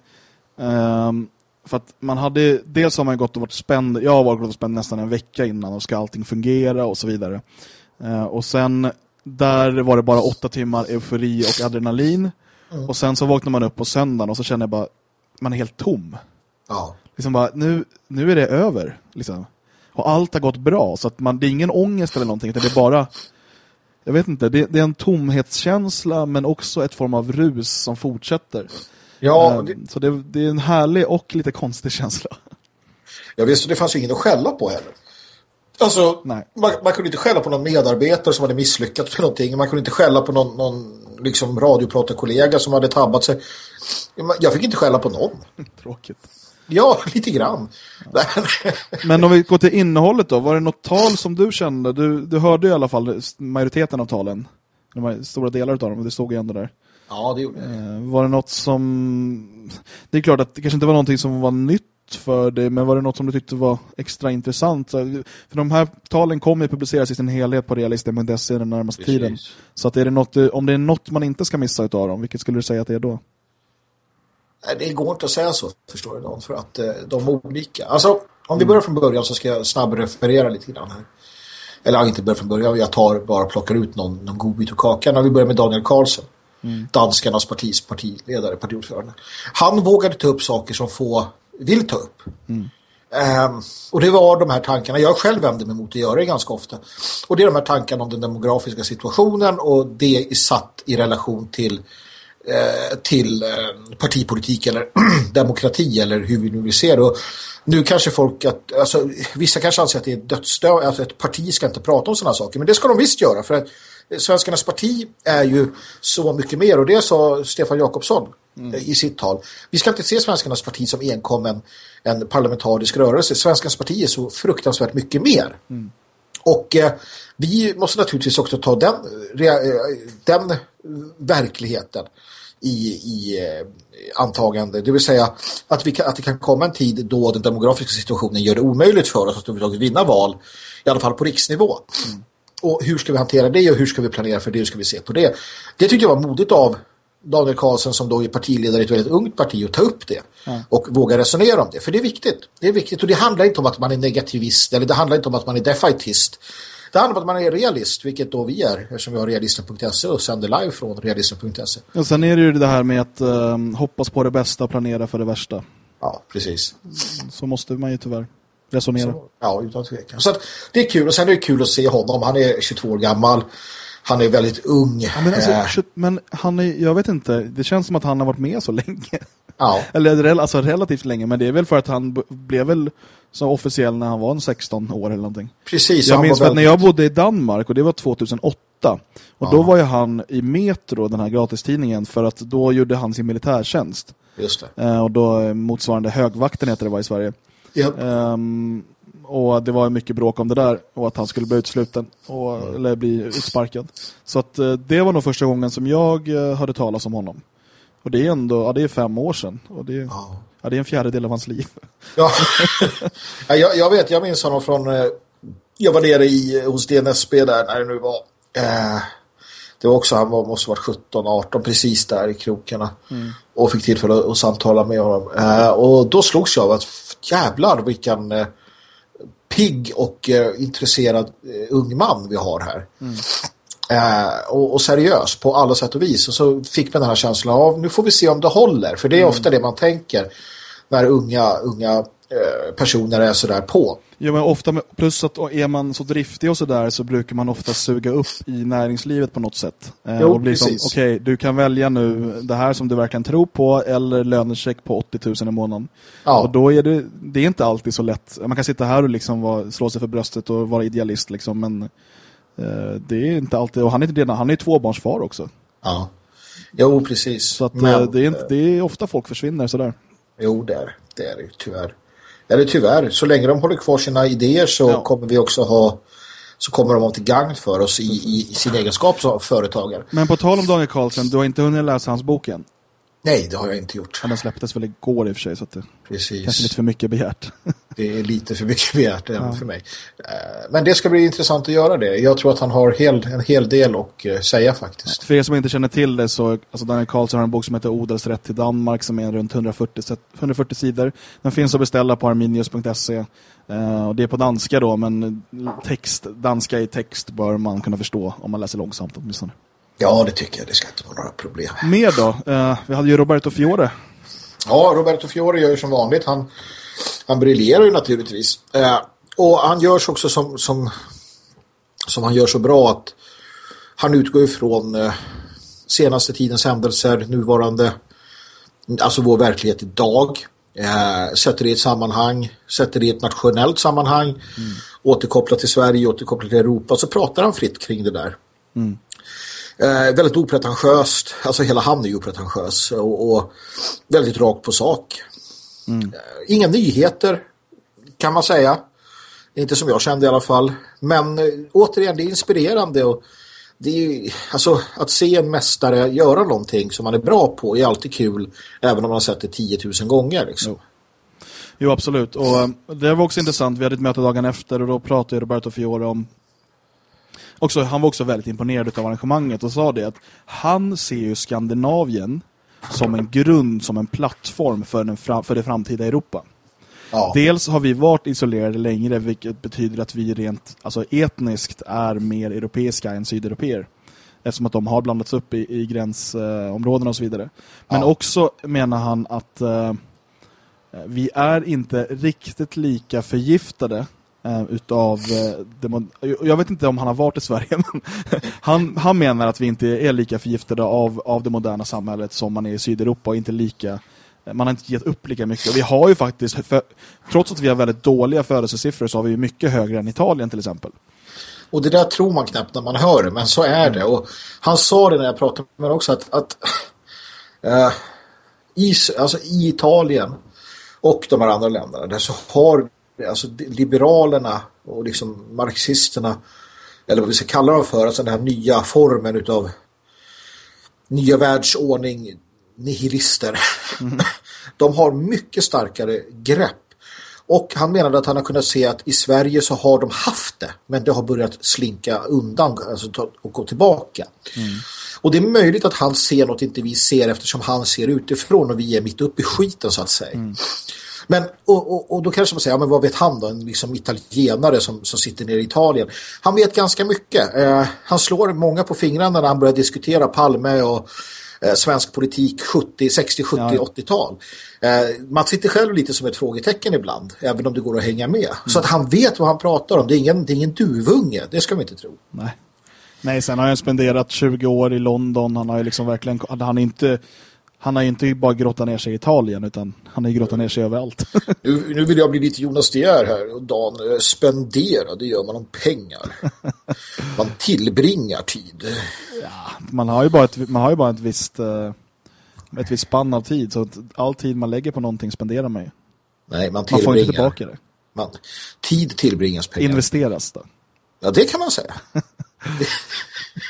um, för att man hade, dels har man gått och varit spänd, jag har varit och spänd nästan en vecka innan och ska allting fungera och så vidare. Uh, och sen där var det bara åtta timmar eufori och adrenalin. Mm. Och sen så vaknar man upp på söndagen och så känner jag bara, man är helt tom. Ja. Liksom bara, nu, nu är det över. Liksom. Och allt har gått bra. Så att man, det är ingen ångest eller någonting. Utan det är bara... Jag vet inte, det, det är en tomhetskänsla men också ett form av rus som fortsätter. Ja, Ehm, det, Så det, det är en härlig och lite konstig känsla. jag visste det fanns ju ingen att skälla på heller. Alltså, man, man kunde inte skälla på någon medarbetare som hade misslyckats med någonting. Man kunde inte skälla på någon, någon liksom radiopratarkollega som hade tabbat sig. Jag fick inte skälla på någon. Tråkigt. Ja, lite grann. Men om vi går till innehållet då, var det något tal som du kände? Du, du hörde i alla fall majoriteten av talen. De stora delar av dem, det stod ju ändå där. ja, det gjorde jag. Eh, Var det något som... Det är klart att det kanske inte var någonting som var nytt för dig, men var det något som du tyckte var extra intressant? För de här talen kommer ju publiceras i sin helhet på realisten.se den närmaste Precis. tiden. Så att är det något, om det är något man inte ska missa utav dem, vilket skulle du säga att det är då? Eh, det går inte att säga så, förstår du, för att eh, de är olika. Alltså, om vi börjar från början så ska jag snabbreferera lite grann här. Eller inte börja från början, jag tar bara plockar ut någon, någon god bit ur kakan. När vi börjar med Daniel Karlsson, danskarnas partis partiledare, partiordförande. Han vågade ta upp saker som få vill ta upp. Ehm, och det var de här tankarna, jag själv vänder mig mot att göra det ganska ofta. Och det är de här tankarna om den demografiska situationen och det är satt i relation till till eh, partipolitik eller demokrati eller hur vi nu vill se det. Och nu kanske folk, att, alltså, vissa kanske anser att det är dödsdö, alltså ett parti ska inte prata om sådana saker, men det ska de visst göra för att Svenskarnas parti är ju så mycket mer och det sa Stefan Jakobsson eh, i sitt tal. Vi ska inte se Svenskarnas parti som enkom en, en parlamentarisk rörelse. Svenskarnas parti är så fruktansvärt mycket mer. Och eh, vi måste naturligtvis också ta den, eh, den eh, verkligheten i, i eh, antagande. Det vill säga att, vi kan, att det kan komma en tid då den demografiska situationen gör det omöjligt för oss att överhuvudtaget vinna val, i alla fall på riksnivå. Och hur ska vi hantera det och hur ska vi planera för det, hur ska vi se på det? Det tycker jag var modigt av Daniel Karlsson som då är partiledare i ett väldigt ungt parti att ta upp det och våga resonera om det. För det är viktigt. Det är viktigt och det handlar inte om att man är negativist eller det handlar inte om att man är defaitist. Det handlar om att man är realist, vilket då vi är eftersom vi har realisten.se och sänder live från realisten.se. Och sen är det ju det här med att eh, hoppas på det bästa och planera för det värsta. Ja, precis. Så måste man ju tyvärr resonera. Så, ja, utan tvekan. Så att det är kul och sen är det kul att se honom. Han är 22 år gammal. Han är väldigt ung. Ja, men, alltså, Eh, men han är, jag vet inte, det känns som att han har varit med så länge. ja. Eller alltså, relativt länge, men det är väl för att han blev väl så officiell när han var en 16 år eller någonting. Precis. Jag minns att när jag bodde i Danmark, och det var 2008, och då var ju han i Metro, den här gratistidningen, för att då gjorde han sin militärtjänst. Just det. Eh, och då eh, motsvarande högvakten heter det var i Sverige. Ja. Ehm, och det var mycket bråk om det där och att han skulle bli utsluten och, eller bli utsparkad. Så att eh, det var nog första gången som jag hörde talas om honom. Och det är ändå, ja, det är fem år sedan. Och det, Ja. Ja, det är en fjärdedel av hans liv. Ja, Ja, jag, jag vet, jag minns honom från, eh, jag var nere i, hos DNSB där när det nu var, eh, det var också, han var, måste ha varit 17-18, precis där i krokarna. Och fick tillfälle att, att samtala med honom. Eh, och då slogs jag av att jävlar vilken eh, pigg och eh, intresserad eh, ung man vi har här. Eh, och, och seriös på alla sätt och vis. Och så fick man den här känslan av nu får vi se om det håller. För det är ofta det man tänker när unga, unga eh, personer är sådär på. Ja, men ofta med, plus att är man så driftig och sådär så brukar man ofta suga upp i näringslivet på något sätt. Eh, Jo, och bli som, precis. okej, du kan välja nu det här som du verkligen tror på eller lönecheck på 80 000 i månaden. Ja. Och då är det, det är inte alltid så lätt. Man kan sitta här och liksom vara, slå sig för bröstet och vara idealist liksom, men det är inte alltid, och han är, inte han är tvåbarnsfar också. Ja. Jo, precis. Så att, Men, eh, det, är inte, det är ofta folk försvinner sådär. Jo, det är det. är det tyvärr. Eller tyvärr, så länge de håller kvar sina idéer så Ja. kommer vi också ha så kommer de vara till gagn för oss i, i, i sin egenskap som företagare. Men på tal om Daniel Karlsson, du har inte hunnit läsa hans bok än? Nej, det har jag inte gjort. Ja, Den släpptes väl igår i och för sig, så att det Precis. kanske är lite för mycket begärt. Det är lite för mycket begärt även för mig. Eh, Men det ska bli intressant att göra det. Jag tror att han har hel, en hel del att eh, säga faktiskt. För er som inte känner till det så alltså Daniel Karlsson har en bok som heter Odelsrätt till Danmark som är runt 140, set- 140 sidor. Den finns att beställa på arminius.se. Eh, och det är på danska då, men text, danska i text bör man kunna förstå om man läser långsamt åtminstone. Ja, det tycker jag. Det ska inte vara några problem. Mer då? Eh, vi hade ju Roberto Fiore. Ja, Roberto Fiore gör ju som vanligt. Han, han briljerar ju naturligtvis. Eh, och han görs också som, som, som han gör så bra att han utgår ifrån eh, senaste tidens händelser, nuvarande, alltså vår verklighet idag. Eh, sätter det i ett sammanhang, sätter det i ett nationellt sammanhang, mm. återkopplat till Sverige, återkopplat till Europa, så pratar han fritt kring det där. Mm. Eh, väldigt opretentiöst, alltså hela han är ju opretentiös och, och väldigt rakt på sak. Mm. Eh, inga nyheter kan man säga. Inte som jag kände i alla fall. Men eh, återigen, det är inspirerande och det är ju, alltså att se en mästare göra någonting som man är bra på är alltid kul även om man har sett det 10 000 gånger liksom. Jo. jo absolut. Och eh, det var också intressant. Vi hade ett möte dagen efter och då pratade Roberto Fiore om också, han var också väldigt imponerad av arrangemanget och sa det att han ser ju Skandinavien som en grund, som en plattform för, den för det framtida Europa. Ja. Dels har vi varit isolerade längre vilket betyder att vi rent alltså etniskt är mer europeiska än sydeuropeer. Eftersom att de har blandats upp i, i gränsområden och så vidare. Men ja. också menar han att uh, vi är inte riktigt lika förgiftade Eh, utav uh, jag vet inte om han har varit i Sverige men han, han menar att vi inte är lika förgiftade av, av det moderna samhället som man är i Sydeuropa och inte lika eh, man har inte gett upp lika mycket. Och vi har ju faktiskt, för, trots att vi har väldigt dåliga födelsesiffror så har vi ju mycket högre än Italien till exempel. Och det där tror man knappt när man hör det, men så är det. Och han sa det när jag pratade med honom också att, att äh, i, alltså i Italien och de här andra länderna där så har alltså liberalerna och liksom marxisterna eller vad vi ska kalla dem för, alltså den här nya formen utav nya världsordning nihilister. Mm. De har mycket starkare grepp. Och han menade att han har kunnat se att i Sverige så har de haft det. Men det har börjat slinka undan alltså, och gå tillbaka. Mm. Och det är möjligt att han ser något inte vi ser eftersom han ser utifrån och vi är mitt uppe i skiten så att säga. Mm. Men, och, och, och, då kanske man säger, ja, men vad vet han då? En liksom italienare som, som sitter nere i Italien. Han vet ganska mycket. Eh, han slår många på fingrarna när han börjar diskutera Palme och eh, svensk politik 70, 60, 70, ja. 80-tal. Eh, man sitter själv lite som ett frågetecken ibland, även om det går att hänga med. Mm. Så att han vet vad han pratar om. Det är ingen, det är ingen duvunge, det ska vi inte tro. Nej. Nej, sen har han spenderat 20 år i London. Han har ju liksom verkligen, han inte han har ju inte bara grottat ner sig i Italien utan han har ju grottat ner sig överallt. nu, nu vill jag bli lite Jonas Dier här och Dan eh, spendera, det gör man om pengar. man tillbringar tid. Ja, man har ju bara ett, man har ju bara ett visst eh, ett visst spann av tid så att all tid man lägger på någonting spenderar man ju. Nej, man Man får inte tillbaka det. Man, tid tillbringas pengar. Investeras då. Ja, det kan man säga.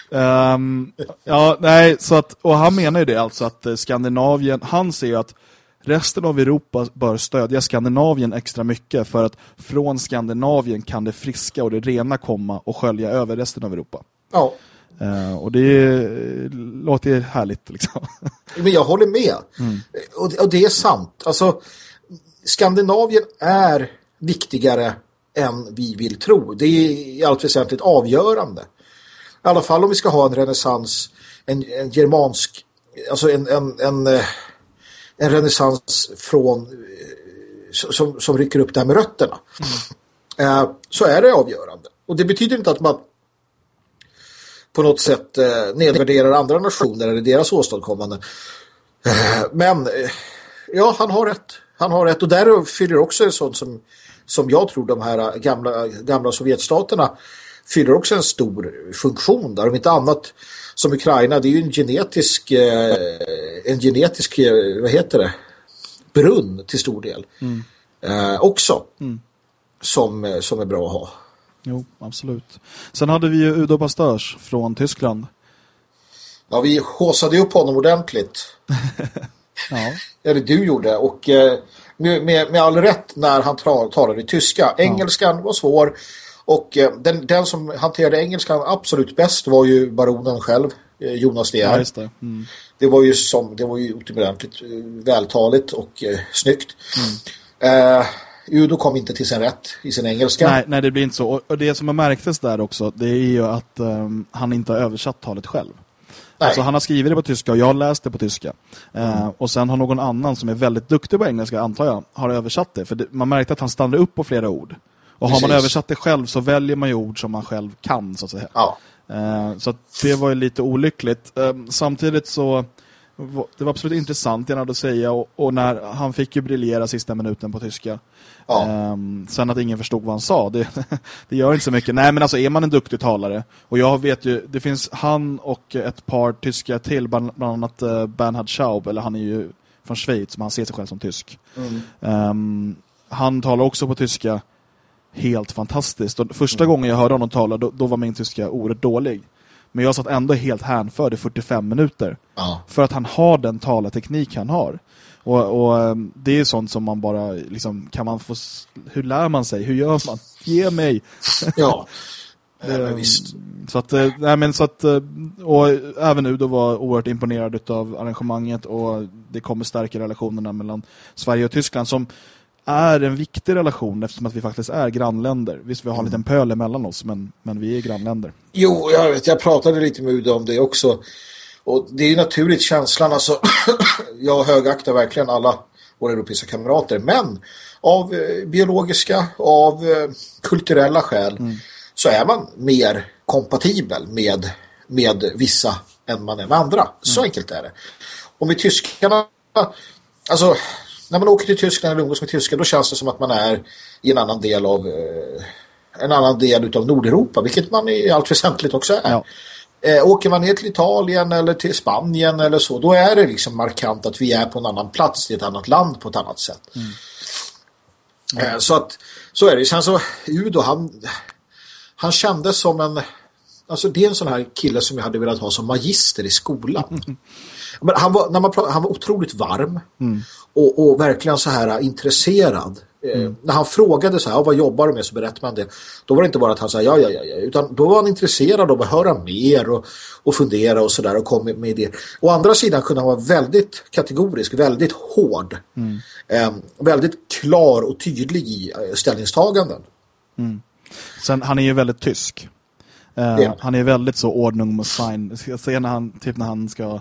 um, ja, nej, så att, och han menar ju det alltså att eh, Skandinavien, han ser ju att resten av Europa bör stödja Skandinavien extra mycket för att från Skandinavien kan det friska och det rena komma och skölja över resten av Europa. Ja. Uh, och det låter härligt liksom. Men jag håller med. Mm. Och, och, det är sant. Alltså, Skandinavien är viktigare än vi vill tro. Det är i allt väsentligt avgörande. I alla fall om vi ska ha en renässans, en, en germansk, alltså en, en, en, eh, en renässans från eh, som, som rycker upp det här med rötterna. Mm. Eh, så är det avgörande. Och det betyder inte att man på något sätt nedvärderar andra nationer eller deras åstadkommanden. Men ja, han har rätt. Han har rätt. Och där fyller också en sån som, som jag tror de här gamla, gamla Sovjetstaterna fyller också en stor funktion där. Om inte annat som Ukraina, det är ju en genetisk eh, en genetisk, eh, vad heter det? Brunn till stor del. Mm. Eh, också. Mm. Som, eh, som är bra att ha. Jo, absolut. Sen hade vi ju Udo Pastörs från Tyskland. Ja, vi håsade upp honom ordentligt. ja. Eller du gjorde. Och eh, med, med all rätt när han talade tyska. Engelskan ja. var svår. Och eh, den, den som hanterade engelskan absolut bäst var ju baronen själv, eh, Jonas De ja, det. Mm. det. var ju som det var ju utomordentligt eh, vältaligt och eh, snyggt. Mm. Eh, Udo kom inte till sin rätt i sin engelska. Nej, nej det blir inte så. Och det som har märktes där också, det är ju att um, han inte har översatt talet själv. Alltså han har skrivit det på tyska och jag har läst det på tyska. Mm. Uh, och sen har någon annan som är väldigt duktig på engelska, antar jag, har översatt det. För det, man märkte att han stannade upp på flera ord. Och Precis. har man översatt det själv så väljer man ju ord som man själv kan, så att säga. Ja. Uh, så det var ju lite olyckligt. Uh, samtidigt så det var absolut intressant jag hade att säga och, och, när han fick ju briljera sista minuten på tyska. Ja. Um, sen att ingen förstod vad han sa, det, det gör inte så mycket. Nej men alltså är man en duktig talare och jag vet ju, det finns han och ett par tyska till, bland, annat uh, Bernhard Schaub, eller han är ju från Schweiz, men han ser sig själv som tysk. Mm. Um, han talar också på tyska helt fantastiskt. Och första gången jag hörde honom tala, då, då var min tyska oerhört dålig. Men jag satt ändå helt hänförd i 45 minuter. Ja. För att han har den talarteknik han har. Och, och, ehm, det är sånt som man bara liksom, kan man få hur lär man sig? Hur gör man? Ge mig. Ja. Ja, visst. Så att, eh, nej, men så att, eh, och även nu då var oerhört imponerad av arrangemanget och det kommer stärka relationerna mellan Sverige och Tyskland som är en viktig relation eftersom att vi faktiskt är grannländer. Visst, vi har en liten pöl emellan oss, men, men vi är grannländer. Jo, jag vet. Jag pratade lite med Uda om det också. Och det är ju naturligt känslan. Alltså, jag högaktar verkligen alla våra europeiska kamrater. Men av eh, biologiska, av eh, kulturella skäl mm. så är man mer kompatibel med, med vissa än man är med andra. Så mm. enkelt är det. Och med tyskarna, alltså när man åker till Tyskland eller umgås med tyskar då känns det som att man är i en annan del av eh, en annan del av Nordeuropa, vilket man i allt väsentligt också är. Ja. Eh, åker man ner till Italien eller till Spanien eller så, då är det liksom markant att vi är på en annan plats i ett annat land på ett annat sätt. Mm. Eh, så att så är det. Sen så Udo, han, han kändes som en alltså det är en sån här kille som jag hade velat ha som magister i skolan. Men han var, när man han var otroligt varm mm. Och, och, verkligen så här intresserad. Eh, mm. när han frågade så här, vad jobbar du med så berättade man det. Då var det inte bara att han sa ja, ja, ja, ja. Utan då var han intresserad av att höra mer och, och fundera och sådär och kom med, med idéer. Å andra sidan kunde han vara väldigt kategorisk, väldigt hård. Mm. Eh, väldigt klar och tydlig i eh, ställningstaganden. Mm. Sen, han är ju väldigt tysk. Uh, Han är väldigt så ordning och sign. Jag ser när han, typ när han ska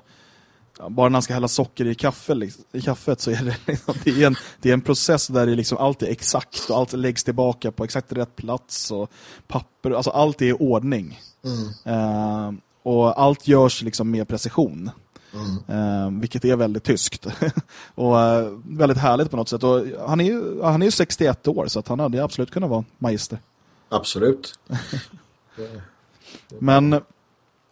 bara när han ska hälla socker i, kaffe, liksom, i kaffet så är det, liksom, det, är en, det är en process där det liksom allt är exakt och allt läggs tillbaka på exakt rätt plats och papper, alltså allt är i ordning. Mm. Uh, och allt görs liksom med precision. Mm. Uh, vilket är väldigt tyskt. och uh, väldigt härligt på något sätt. Och han är ju han är 61 år så att han hade absolut kunnat vara magister. Absolut. Men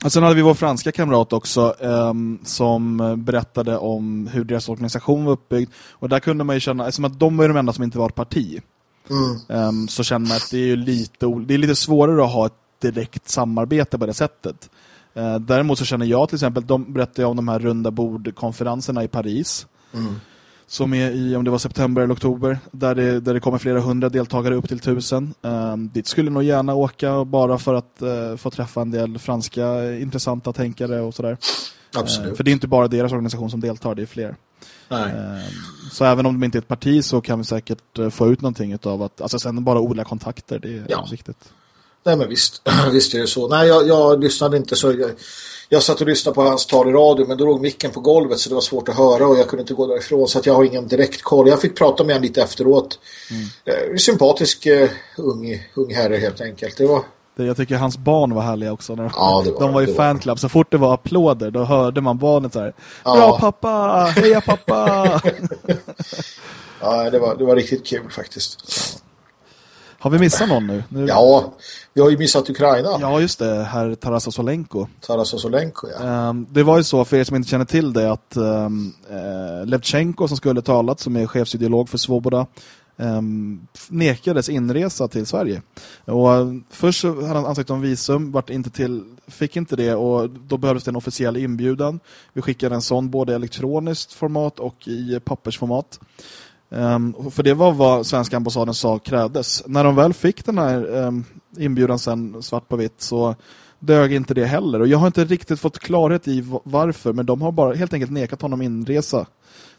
och sen hade vi vår franska kamrat också um, som berättade om hur deras organisation var uppbyggd. Och där kunde man ju känna, eftersom att de var de enda som inte var ett parti. Mm. Um, så känner man att det är, lite, det är lite svårare att ha ett direkt samarbete på det sättet. Uh, däremot så känner jag till exempel, de berättade om de här runda bordkonferenserna i Paris. Mm som är i, om det var september eller oktober, där det, där det kommer flera hundra deltagare upp till tusen. Um, dit skulle nog gärna åka bara för att uh, få träffa en del franska intressanta tänkare och sådär. Absolut. Uh, för det är inte bara deras organisation som deltar, det är fler. Nej. Uh, så även om de inte är ett parti så kan vi säkert få ut någonting av att, alltså sen bara odla kontakter, det är ja. viktigt. Nej men visst, visst är det så. Nej, jag, jag lyssnade inte så... Jag, jag satt och lyssnade på hans tal i radio men då låg micken på golvet så det var svårt att höra och jag kunde inte gå därifrån så att jag har ingen direkt koll. Jag fick prata med honom lite efteråt. Mm. Eh, sympatisk uh, ung, ung herre helt enkelt. Det var... Jag tycker hans barn var härliga också. När ja, var, de var i fanclub. Så fort det var applåder då hörde man barnet så här. Ja. Bra pappa! Heja pappa! ja, det var, det var riktigt kul faktiskt. Har vi missat någon nu? nu? Ja, vi har ju missat Ukraina. Ja, just det. Herr Taras Solenko. Taras Solenko, ja. Um, det var ju så, för er som inte känner till det, att um, uh, Levchenko som skulle talat, som är chefsideolog för Svoboda, um, nekades inresa till Sverige. Och uh, först hade han ansökt om visum, vart inte till, fick inte det och då behövdes det en officiell inbjudan. Vi skickade en sån både i elektroniskt format och i pappersformat. Um, för det var vad svenska ambassaden sa krävdes. När de väl fick den här um, inbjudan sen svart på vitt så dög inte det heller. Och jag har inte riktigt fått klarhet i varför, men de har bara helt enkelt nekat honom inresa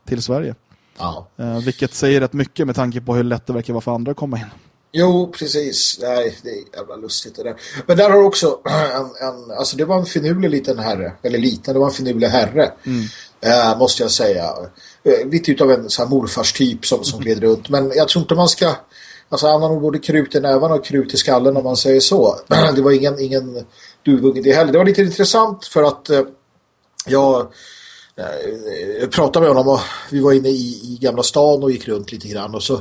till Sverige. Ja. Uh, vilket säger rätt mycket med tanke på hur lätt det verkar vara för andra att komma in. Jo, precis. Nej, det är jävla lustigt det där. Men där har också en, en alltså det var en finurlig liten herre, eller liten, det var en finurlig herre. Mm. Eh, måste jag säga. Eh, lite utav en sån här morfarstyp som, som gled runt. Men jag tror inte man ska Alltså han har nog både krut i nävarna och krut i skallen om man säger så. Det var ingen, ingen duvunge det heller. Det var lite intressant för att eh, jag eh, pratade med honom och vi var inne i, i Gamla stan och gick runt lite grann och så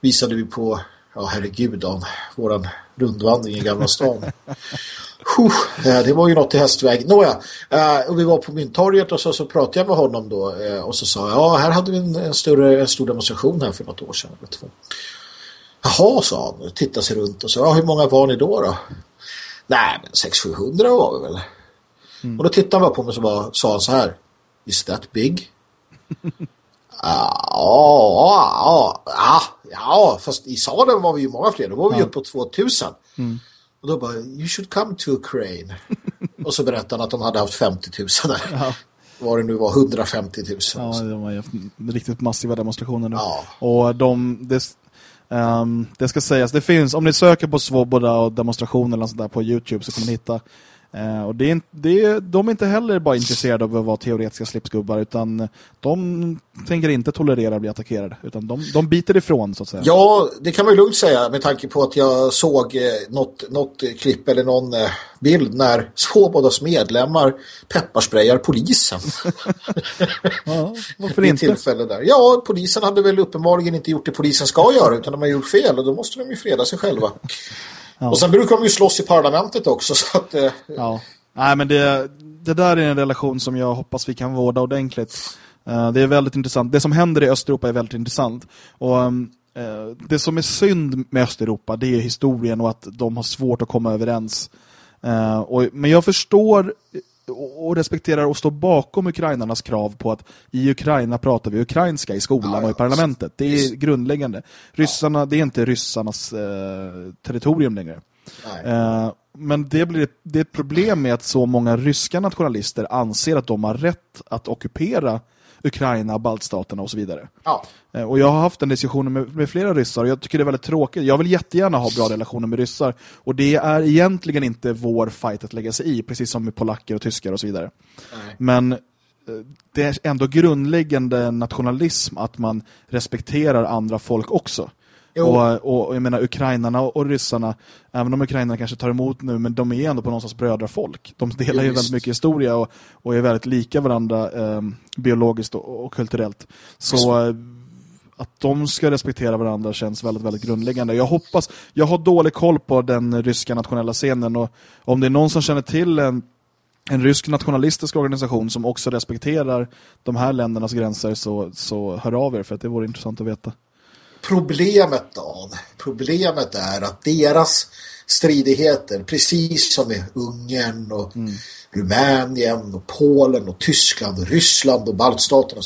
visade vi på, ja herregud då, våran rundvandring i Gamla stan. uh, det var ju något i hästväg. Nåja, uh, och vi var på Mynttorget och så, så pratade jag med honom då uh, och så sa jag, ja här hade vi en, en, större, en stor demonstration här för något år sedan. Vet du. Jaha, sa han. Tittade sig runt och sa, ja, hur många var ni då då? Nej, men 600-700 var vi väl. Mm. Och då tittade han på mig och så sa han så här. Is that big? Ja, ja, ja, fast i salen var vi ju många fler. Då var vi ja. uppe på 2000. Mm. Och då bara, you should come to Ukraine. och så berättade han att de hade haft 50 000 där. Ja. Var det nu var 150 000. Ja, de var riktigt massiva demonstrationer nu. Ja. Och de, det, Um, det ska sägas, det finns, om ni söker på Svoboda och demonstrationer eller sånt där på Youtube så kommer ni hitta Uh, och det är, det är, de är inte heller bara intresserade av att vara teoretiska slipsgubbar utan de tänker inte tolerera att bli attackerade utan de, de biter ifrån så att säga. Ja, det kan man ju lugnt säga med tanke på att jag såg eh, något, något klipp eller någon eh, bild när Svobodas medlemmar pepparsprayar polisen. ja, varför inte? Tillfälle där. Ja, polisen hade väl uppenbarligen inte gjort det polisen ska göra utan de har gjort fel och då måste de ju freda sig själva. Ja. Och sen brukar de ju slåss i parlamentet också. Så att, eh... Ja, nej men det, det där är en relation som jag hoppas vi kan vårda ordentligt. Uh, det är väldigt intressant. Det som händer i Östeuropa är väldigt intressant. Och um, uh, det som är synd med Östeuropa det är historien och att de har svårt att komma överens. Uh, och, men jag förstår och respekterar och står bakom ukrainarnas krav på att i Ukraina pratar vi ukrainska i skolan ja, ja, och i parlamentet. Det är grundläggande. Ryssarna, det är inte ryssarnas eh, territorium längre. Eh, men det blir det är ett problem med att så många ryska nationalister anser att de har rätt att ockupera Ukraina, baltstaterna och så vidare. Ja. Eh, och jag har haft en diskussion med, med, flera ryssar och jag tycker det är väldigt tråkigt. Jag vill jättegärna ha bra relationer med ryssar och det är egentligen inte vår fight att lägga sig i, precis som med polacker och tyskar och så vidare. Nej. Men eh, det är ändå grundläggande nationalism att man respekterar andra folk också. Och, och, jag menar Ukrainarna och, och ryssarna, även om Ukrainarna kanske tar emot nu, men de är ändå på någonstans brödrafolk. De delar ju väldigt mycket historia och, och är väldigt lika varandra eh, biologiskt och, och, kulturellt. Så eh, att de ska respektera varandra känns väldigt, väldigt grundläggande. Jag hoppas, jag har dålig koll på den ryska nationella scenen och om det är någon som känner till en en rysk nationalistisk organisation som också respekterar de här ländernas gränser så, så hör av er för att det vore intressant att veta. Problemet då, problemet är att deras stridigheter, precis som i Ungern och mm. Rumänien och Polen och Tyskland och Ryssland och baltstaterna.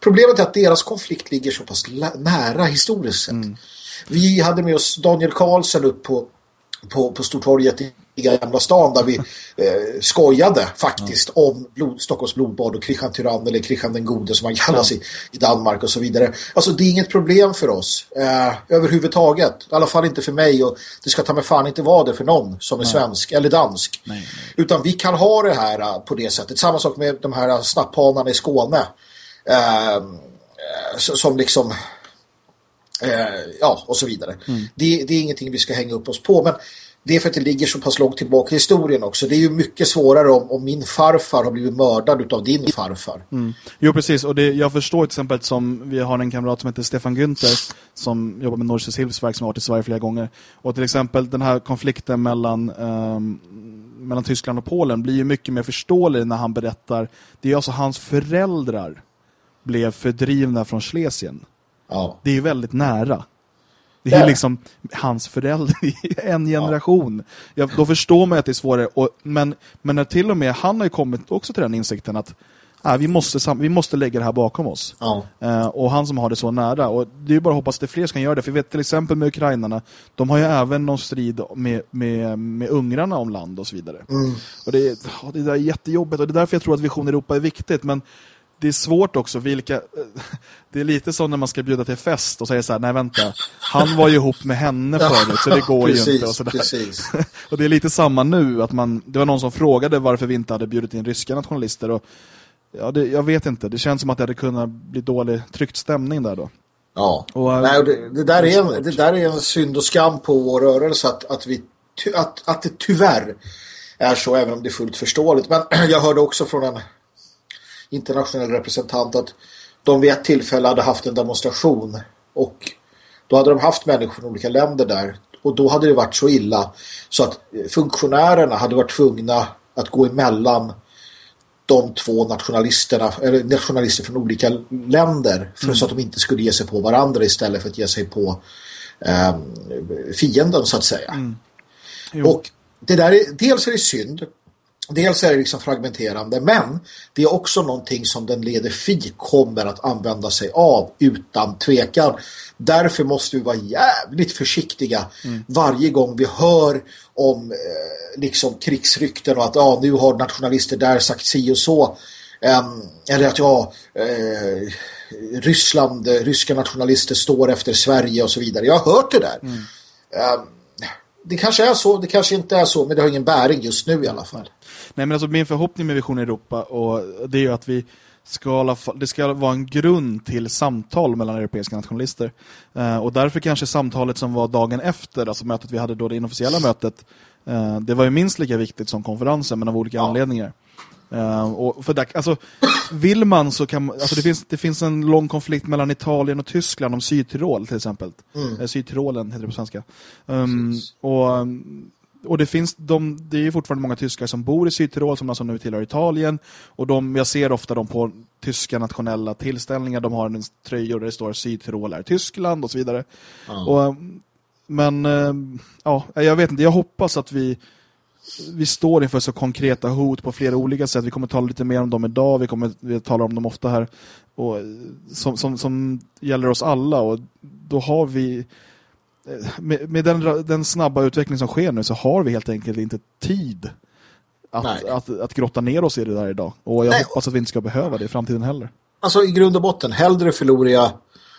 Problemet är att deras konflikt ligger så pass nära historiskt sett. Mm. Vi hade med oss Daniel Karlsson upp på, på, på Stortorget i i Gamla stan där vi eh, skojade faktiskt ja. om blod, Stockholms blodbad och Kristian Tyrann eller Kristian den gode som han kallas ja. i, i Danmark och så vidare. Alltså det är inget problem för oss eh, överhuvudtaget. I alla fall inte för mig och det ska ta mig fan inte vara det för någon som är nej. svensk eller dansk. Nej, nej. Utan vi kan ha det här uh, på det sättet. Samma sak med de här uh, snapphanarna i Skåne. Uh, som liksom ja, och så vidare. Mm. Det, det, är ingenting vi ska hänga upp oss på. Men det är för att det ligger så pass långt tillbaka i historien också. Det är ju mycket svårare om, om min farfar har blivit mördad av din farfar. Mm. Jo, precis. Och det, jag förstår till exempel som vi har en kamrat som heter Stefan Günther som jobbar med Norges Hilfsverk som har varit i Sverige flera gånger. Och till exempel den här konflikten mellan, um, mellan Tyskland och Polen blir ju mycket mer förståelig när han berättar. Det är alltså hans föräldrar blev fördrivna från Schlesien. Ja. Det är ju väldigt nära. Det är liksom hans föräldrar i en generation. Ja, då förstår man att det är svårare. Och, men, men när till och med han har ju kommit också till den insikten att äh, vi, måste, vi måste lägga det här bakom oss. Ja. Uh, och han som har det så nära. Och det är ju bara att hoppas att det fler ska göra det. För vi vet till exempel med ukrainarna, de har ju även någon strid med, med, med ungrarna om land och så vidare. Mm. Och det, det är jättejobbigt och det är därför jag tror att Vision Europa är viktigt. Men det är svårt också vilka det är lite som när man ska bjuda till fest och säger så här, nej vänta han var ju ihop med henne förut så det går precis, ju inte. och, så och det är lite samma nu att man, det var någon som frågade varför vi inte hade bjudit in ryska nationalister och ja, det, jag vet inte, det känns som att det hade kunnat bli dålig tryckt stämning där då. Ja, och, nej, och det, det, där är en, det där är en synd och skam på vår rörelse att, att, vi, att, att det tyvärr är så, även om det är fullt förståeligt. Men jag hörde också från en internationell representant att de vid ett tillfälle hade haft en demonstration och då hade de haft människor från olika länder där och då hade det varit så illa så att funktionärerna hade varit tvungna att gå emellan de två nationalisterna eller nationalister från olika länder för mm. så att de inte skulle ge sig på varandra istället för att ge sig på eh, fienden så att säga. Mm. Och det där är, dels är det synd dels är det liksom fragmenterande men det är också någonting som den leder FI kommer att använda sig av utan tvekan. Därför måste vi vara jävligt försiktiga mm. varje gång vi hör om eh, liksom krigsrykten och att ja, nu har nationalister där sagt si och så. Um, eller att ja, eh, Ryssland, ryska nationalister står efter Sverige och så vidare. Jag har hört det där. Mm. Um, det kanske är så, det kanske inte är så, men det har ingen bäring just nu i alla fall. Nej, men alltså min förhoppning med Vision Europa och det är ju att vi ska, det ska vara en grund till samtal mellan europeiska nationalister. Uh, och därför kanske samtalet som var dagen efter, alltså mötet vi hade då det inofficiella mötet, uh, det var ju minst lika viktigt som konferensen, men av olika ja. anledningar. Uh, och för där, alltså, vill man så kan alltså det finns, det finns en lång konflikt mellan Italien och Tyskland om Sydtirol till exempel. Mm. Sydtirolen heter det på svenska. Um, och och det finns de, det är fortfarande många tyskar som bor i Sydtirol som alltså nu tillhör Italien och de, jag ser ofta dem på tyska nationella tillställningar de har en tröjor där det står Sydtirol är Tyskland och så vidare. Mm. Och, men eh, ja, jag vet inte, jag hoppas att vi vi står inför så konkreta hot på flera olika sätt. Vi kommer tala lite mer om dem idag, vi kommer vi talar om dem ofta här och som, som, som gäller oss alla och då har vi med, med den, den, snabba utveckling som sker nu så har vi helt enkelt inte tid att, att, att, att grotta ner oss i det där idag. Och jag Nej. hoppas att vi inte ska behöva det i framtiden heller. Alltså i grund och botten, hellre förlorar jag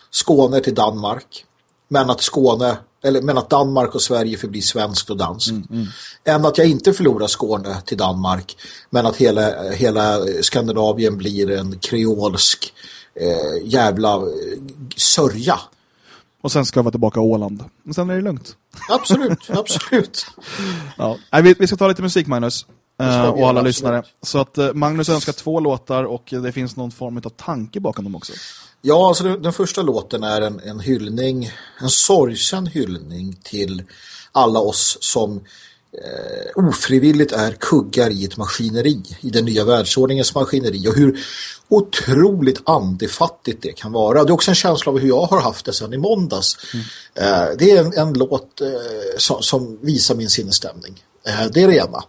Skåne till Danmark men att Skåne eller men att Danmark och Sverige förblir svenskt och danskt. Mm, mm. Än att jag inte förlorar Skåne till Danmark men att hela, hela Skandinavien blir en kreolsk eh, jävla eh, sörja. Och sen ska vi tillbaka Åland. Men sen är det lugnt. Absolut, absolut. ja. Nej, vi, ska ta lite musik, Magnus. Uh, och alla lyssnare. Så att uh, Magnus önskar två låtar och det finns någon form av tanke bakom dem också. Ja, alltså den, den första låten är en, en hyllning, en sorgsen hyllning till alla oss som eh, ofrivilligt är kuggar i ett maskineri, i den nya världsordningens maskineri och hur otroligt andefattigt det kan vara. Det är också en känsla av hur jag har haft det sedan i måndags. Mm. Eh, det är en, en låt eh, som, som, visar min sinnesstämning. Eh, det är det ena.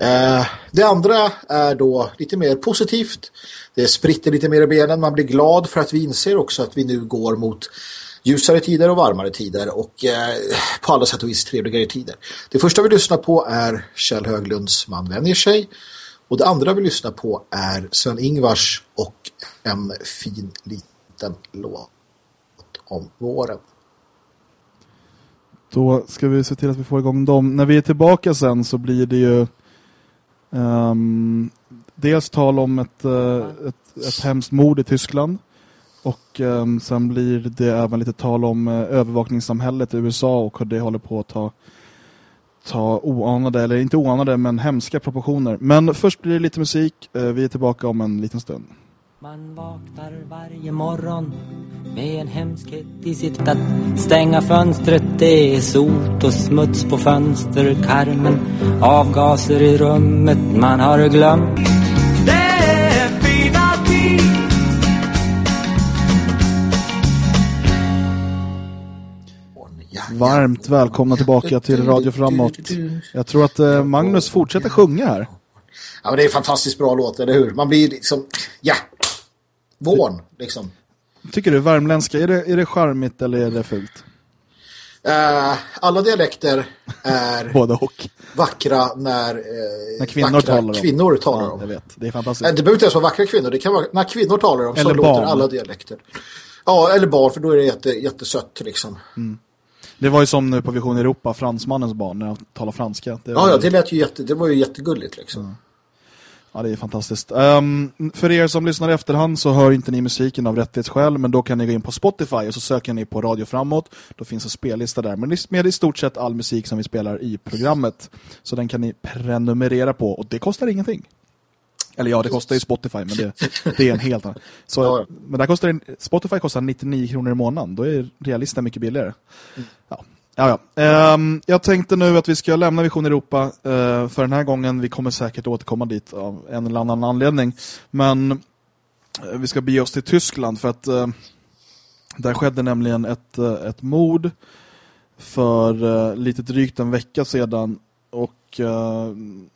Eh, det andra är då lite mer positivt. Det spritter lite mer i benen. Man blir glad för att vi inser också att vi nu går mot ljusare tider och varmare tider och eh, på alla sätt och vis trevligare tider. Det första vi lyssnar på är Kjell Höglunds Man vänjer sig och det andra vi lyssnar på är Sven Ingvars och en fin liten låt om våren. Då ska vi se till att vi får igång dem. När vi är tillbaka sen så blir det ju um, dels tal om ett, uh, ett, ett hemskt mord i Tyskland. Och um, sen blir det även lite tal om uh, övervakningssamhället i USA och hur det håller på att ta, ta oanade, eller inte oanade, men hemska proportioner. Men först blir det lite musik. Uh, vi är tillbaka om en liten stund. Man vaknar varje morgon med en hemskhet i sitt att stänga fönstret. Det är sot och smuts på fönsterkarmen, avgaser i rummet man har glömt. Varmt välkomna tillbaka till Radio Framåt. Jag tror att eh, Magnus fortsätter sjunga här. Ja, men det är fantastiskt bra låt, eller hur? Man blir liksom, ja, vårn liksom. Tycker du värmländska, är det, är det charmigt eller är det fult? Uh, alla dialekter är Både och. vackra när, uh, när kvinnor talar om. Kvinnor talar ja, om. Jag vet. Det är fantastiskt. Uh, det behöver inte ens vara vackra kvinnor. Det kan vara när kvinnor talar om eller så barn. låter alla dialekter. Ja, eller barn för då är det jätte, jättesött liksom. Mm. Det var ju som nu på Vision Europa, fransmannens barn, när de talar franska. Det ja, ja, det lät ju jätte, det var ju jättegulligt liksom. Mm. Ja, det är fantastiskt. Um, för er som lyssnar i efterhand så hör inte ni musiken av rättighetsskäl, men då kan ni gå in på Spotify och så söker ni på Radio Framåt. Då finns en spellista där, men med i stort sett all musik som vi spelar i programmet. Så den kan ni prenumerera på, och det kostar ingenting. Eller ja, det kostar ju Spotify, men det, det är en helt annan. Så, Ja. Men där kostar, Spotify kostar 99 kronor i månaden. Då är realisten mycket billigare. Ja. Ja, ja. Ehm, jag tänkte nu att vi ska lämna Vision Europa eh, för den här gången. Vi kommer säkert återkomma dit av en eller annan anledning. Men eh, vi ska bege oss till Tyskland för att eh, där skedde nämligen ett, eh, ett mord för eh, lite drygt en vecka sedan. Och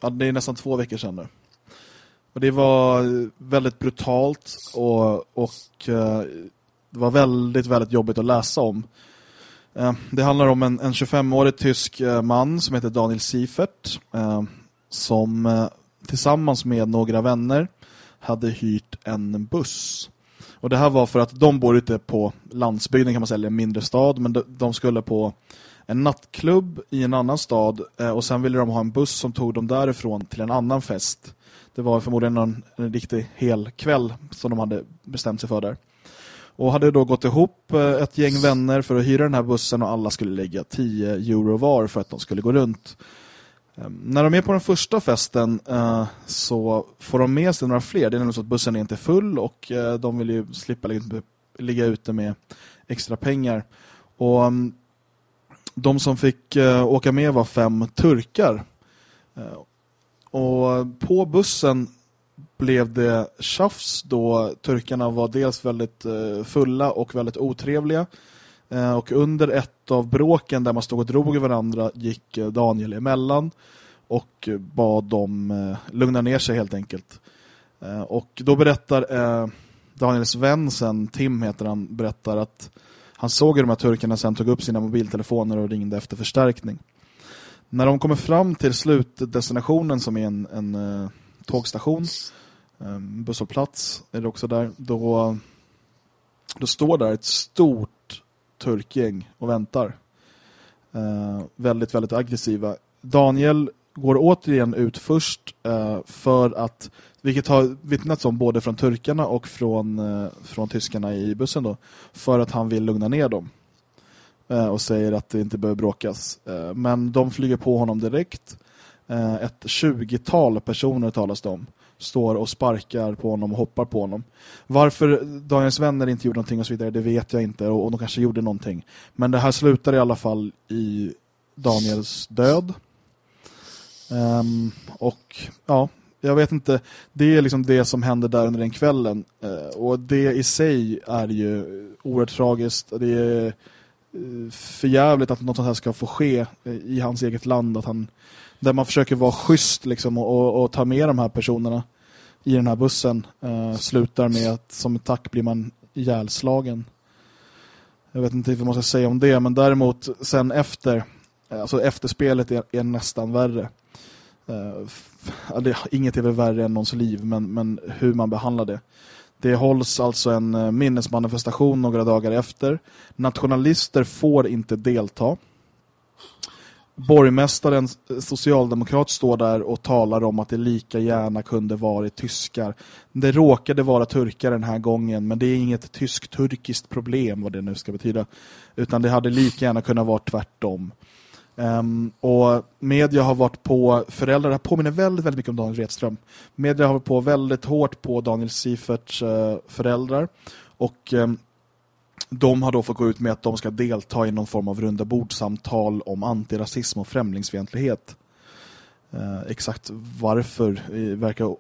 ja, det är nästan två veckor sedan nu. Och det var väldigt brutalt och, och eh, det var väldigt, väldigt jobbigt att läsa om. Eh, Det handlar om en, en 25-årig tysk eh, man som heter Daniel Siefert eh, som eh, tillsammans med några vänner hade hyrt en buss. Och det här var för att de bor ute på landsbygden kan man säga, en mindre stad, men de, de skulle på en nattklubb i en annan stad eh, och sen ville de ha en buss som tog dem därifrån till en annan fest. Det var förmodligen en, en riktig hel kväll som de hade bestämt sig för där. Och hade då gått ihop eh, ett gäng vänner för att hyra den här bussen och alla skulle lägga 10 euro var för att de skulle gå runt. Ehm, när de är på den första festen eh, så får de med sig några fler. Det är nämligen så att bussen är inte full och de vill ju slippa ligga, ute med extra pengar. Och ehm, de som fick eh, åka med var fem turkar. Eh, och på bussen blev det tjafs då turkarna var dels väldigt eh, fulla och väldigt otrevliga. Eh, och under ett av bråken där man stod och drog i varandra gick eh, Daniel emellan och bad dem eh, lugna ner sig helt enkelt. Eh, och då berättar eh, Daniels vän sen, Tim heter han, berättar att han såg hur de här turkarna sen tog upp sina mobiltelefoner och ringde efter förstärkning. När de kommer fram till slutdestinationen som är en, en eh, tågstation, eh, busshållplats är det också där, då, då står där ett stort turkgäng och väntar. Eh, väldigt, väldigt aggressiva. Daniel går återigen ut först eh, för att, vilket har vittnats om både från turkarna och från, eh, från tyskarna i bussen då, för att han vill lugna ner dem eh, och säger att det inte behöver bråkas. Eh, men de flyger på honom direkt. Eh, ett 20-tal personer talas det om står och sparkar på honom och hoppar på honom. Varför Daniels vänner inte gjorde någonting och så vidare, det vet jag inte och, och de kanske gjorde någonting. Men det här slutar i alla fall i Daniels död. Um, och ja, jag vet inte, det är liksom det som händer där under den kvällen. Eh, och det i sig är ju oerhört tragiskt. Det är eh, förjävligt att något sånt här ska få ske eh, i hans eget land. Att han, där man försöker vara schysst liksom, och, och, och ta med de här personerna i den här bussen. Eh, slutar med att som ett tack blir man ihjälslagen. Jag vet inte vad man ska säga om det, men däremot sen efter, alltså efterspelet är, är nästan värre. Uh, det, inget är väl värre än någons liv, men, men hur man behandlar det. Det hålls alltså en eh, minnesmanifestation några dagar efter. Nationalister får inte delta. Borgmästaren, eh, socialdemokrat, står där och talar om att det lika gärna kunde varit tyskar. Det råkade vara turkar den här gången, men det är inget tysk-turkiskt problem, vad det nu ska betyda. Utan det hade lika gärna kunnat vara tvärtom. Um, och media har varit på föräldrar, det här påminner väldigt, väldigt mycket om Daniel Redström. Media har varit på väldigt hårt på Daniel Sieferts uh, eh, föräldrar och um, de har då fått gå ut med att de ska delta i någon form av runda bordsamtal om antirasism och främlingsfientlighet. Uh, exakt varför uh, verkar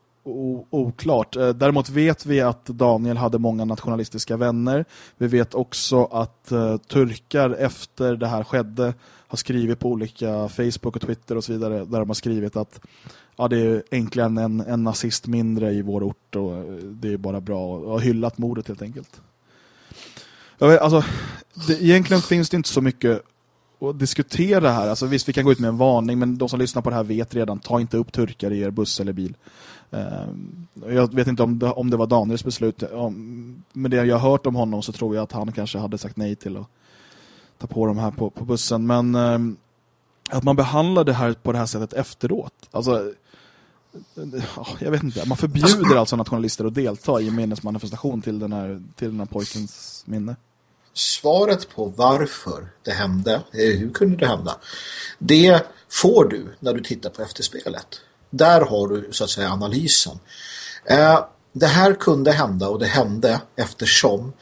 oklart. Eh, däremot vet vi att Daniel hade många nationalistiska vänner. Vi vet också att eh, turkar efter det här skedde har skrivit på olika Facebook och Twitter och så vidare där de har skrivit att ja, det är äntligen en, en nazist mindre i vår ort och eh, det är bara bra och har hyllat mordet helt enkelt. Jag vet, alltså, det, egentligen finns det inte så mycket och diskutera här. Alltså visst, vi kan gå ut med en varning, men de som lyssnar på det här vet redan, ta inte upp turkar i er buss eller bil. Ehm, jag vet inte om det, om det var Daniels beslut. Med det jag har hört om honom så tror jag att han kanske hade sagt nej till att ta på dem här på, på bussen. Men ehm, att man behandlar det här på det här sättet efteråt. Alltså, jag vet inte, man förbjuder alltså nationalister att delta i minnesmanifestation till den här, till den här pojkens minne. Svaret på varför det hände, eh, hur kunde det hända, det får du när du tittar på efterspelet. Där har du så att säga analysen. Eh, det här kunde hända och det hände eftersom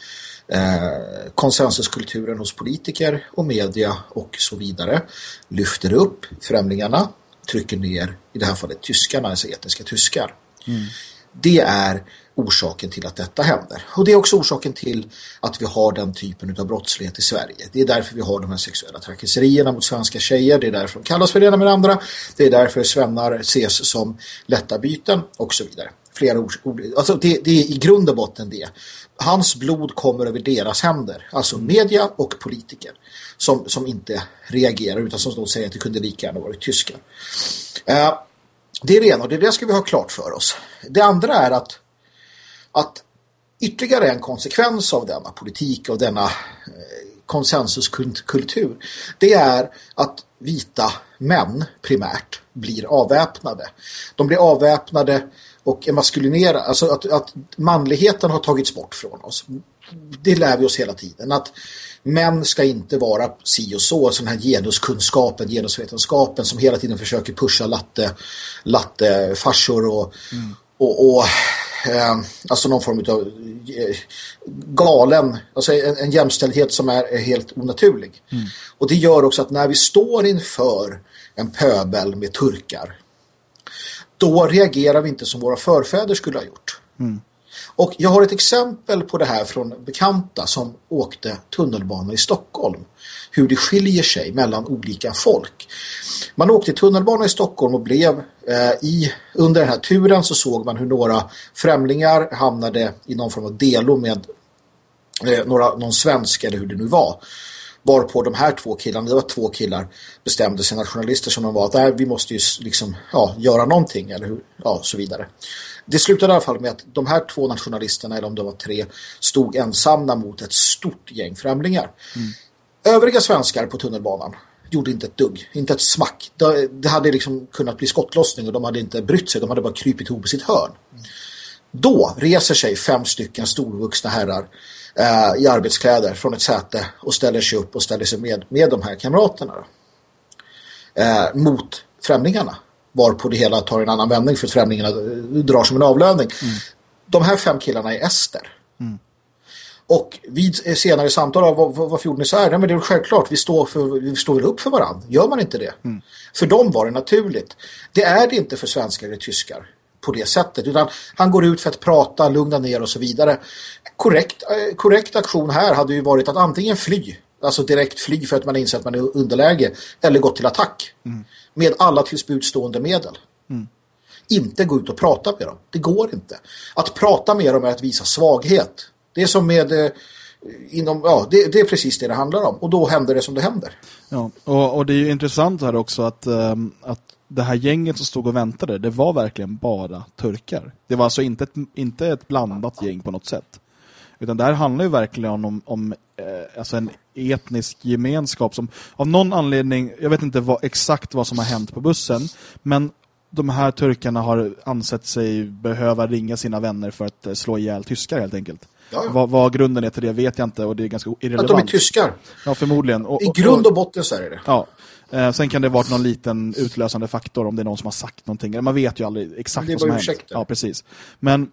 eh, konsensuskulturen hos politiker och media och så vidare lyfter upp främlingarna, trycker ner i det här fallet tyskarna, alltså etniska tyskar. Mm. Det är orsaken till att detta händer. Och det är också orsaken till att vi har den typen av brottslighet i Sverige. Det är därför vi har de här sexuella trakasserierna mot svenska tjejer. Det är därför de kallas för det ena med det andra. Det är därför svennar ses som lätta byten och så vidare. Flera ord. Alltså det, det, är i grund och botten det. Hans blod kommer över deras händer. Alltså media och politiker. Som, som inte reagerar utan som säger att det kunde lika gärna varit tyskar. Uh, det är det ena och det, det ska vi ha klart för oss. Det andra är att att ytterligare en konsekvens av denna politik och denna eh, konsensuskultur det är att vita män primärt blir avväpnade. De blir avväpnade och emaskulinerade. Alltså att, att manligheten har tagits bort från oss. Det lär vi oss hela tiden. Att män ska inte vara si och så. Sån här genuskunskapen, genusvetenskapen som hela tiden försöker pusha latte, latte farsor och, mm och, och eh, alltså någon form av eh, galen, alltså en, en jämställdhet som är, är helt onaturlig. Mm. Och det gör också att när vi står inför en pöbel med turkar då reagerar vi inte som våra förfäder skulle ha gjort. Mm. Och jag har ett exempel på det här från bekanta som åkte tunnelbana i Stockholm. Hur det skiljer sig mellan olika folk. Man åkte tunnelbana i Stockholm och blev eh, i, under den här turen så såg man hur några främlingar hamnade i någon form av delo med eh, några, någon svensk eller hur det nu var. Varpå de här två killarna, det var två killar, bestämde sig nationalister som de var att äh, vi måste ju liksom, ja, göra någonting eller hur, ja, så vidare. Det slutade i alla fall med att de här två nationalisterna, eller om det var tre, stod ensamma mot ett stort gäng främlingar. Mm. Övriga svenskar på tunnelbanan gjorde inte ett dugg, inte ett smack. Det, det, hade liksom kunnat bli skottlossning och de hade inte brytt sig, de hade bara krypit ihop i sitt hörn. Mm. Då reser sig fem stycken storvuxna herrar eh, i arbetskläder från ett säte och ställer sig upp och ställer sig med, med de här kamraterna. Eh, mot främlingarna varpå det hela tar en annan vändning för att främlingarna eh, drar som en avlöning. Mm. De här fem killarna är ester. Mm. Och vid senare samtal, vad, vad, varför gjorde ni så här? Nej, men det är självklart, vi står, för, vi står väl upp för varandra. Gör man inte det? Mm. För dem var det naturligt. Det är det inte för svenskar eller tyskar på det sättet. Utan han går ut för att prata, lugna ner och så vidare. Korrekt, eh, korrekt aktion här hade ju varit att antingen fly, alltså direkt fly för att man inser att man är underläge, eller gå till attack. Mm med alla tillsbudstående medel. Mm. Inte gå ut och prata med dem. Det går inte. Att prata med dem är att visa svaghet. Det är som med eh, inom, ja, det, det, är precis det det handlar om. Och då händer det som det händer. Ja, och, och det är ju intressant här också att, um, att det här gänget som stod och väntade, det var verkligen bara turkar. Det var alltså inte ett, inte ett blandat gäng på något sätt. Utan det här handlar ju verkligen om, om eh, alltså en etnisk gemenskap som av någon anledning, jag vet inte vad, exakt vad som har hänt på bussen, men de här turkarna har ansett sig behöva ringa sina vänner för att eh, slå ihjäl tyskar helt enkelt. Ja, ja. Vad, vad, grunden är till det vet jag inte och det är ganska irrelevant. Att de är tyskar? Ja, förmodligen. Och, I grund och botten så är det Ja. Eh, sen kan det vara någon liten utlösande faktor om det är någon som har sagt någonting. Man vet ju aldrig exakt vad som har hänt. Ja, precis. Men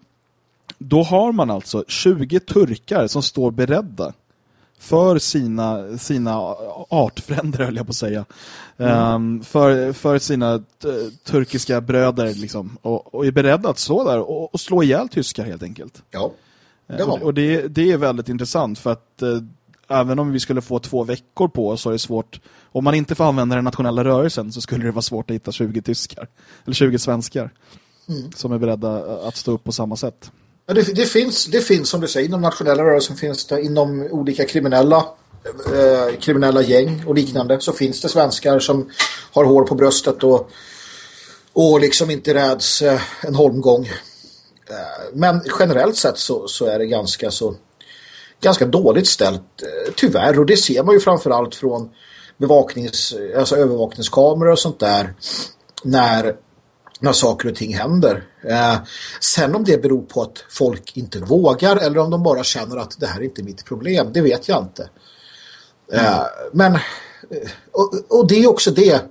då har man alltså 20 turkar som står beredda för sina, sina artfränder, höll jag på att säga. Mm. Um, för, för sina turkiska bröder liksom, och, och, är beredda att stå där och, och slå ihjäl tyskar helt enkelt. Ja. Det uh, och det, det är väldigt intressant för att uh, även om vi skulle få två veckor på så är det svårt, om man inte får använda den nationella rörelsen så skulle det vara svårt att hitta 20 tyskar, eller 20 svenskar mm. som är beredda att stå upp på samma sätt. Ja, det, det, finns, det finns, som du säger, inom nationella rörelsen finns det, inom olika kriminella eh, kriminella gäng och liknande så finns det svenskar som har hår på bröstet och, och liksom inte räds eh, en holmgång. Eh, men generellt sett så, så är det ganska så ganska dåligt ställt eh, tyvärr och det ser man ju framförallt från bevaknings, alltså övervakningskameror och sånt där när, när saker och ting händer. Eh, sen om det beror på att folk inte vågar eller om de bara känner att det här är inte mitt problem, det vet jag inte. Eh, men eh, och, och, det är också det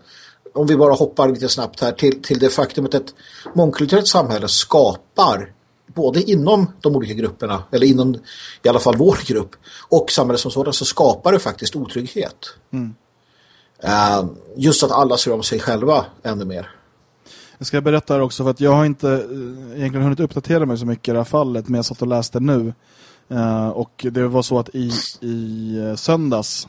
om vi bara hoppar lite snabbt här till, till det faktumet att ett mångkulturellt samhälle skapar både inom de olika grupperna eller inom i alla fall vår grupp och samhället som sådant så skapar det faktiskt otrygghet. Mm. Uh, just att alla ser om sig själva ännu mer. Jag ska berätta här också för att jag har inte uh, egentligen hunnit uppdatera mig så mycket i det här fallet men jag satt och läste nu. Uh, och det var så att i, i söndags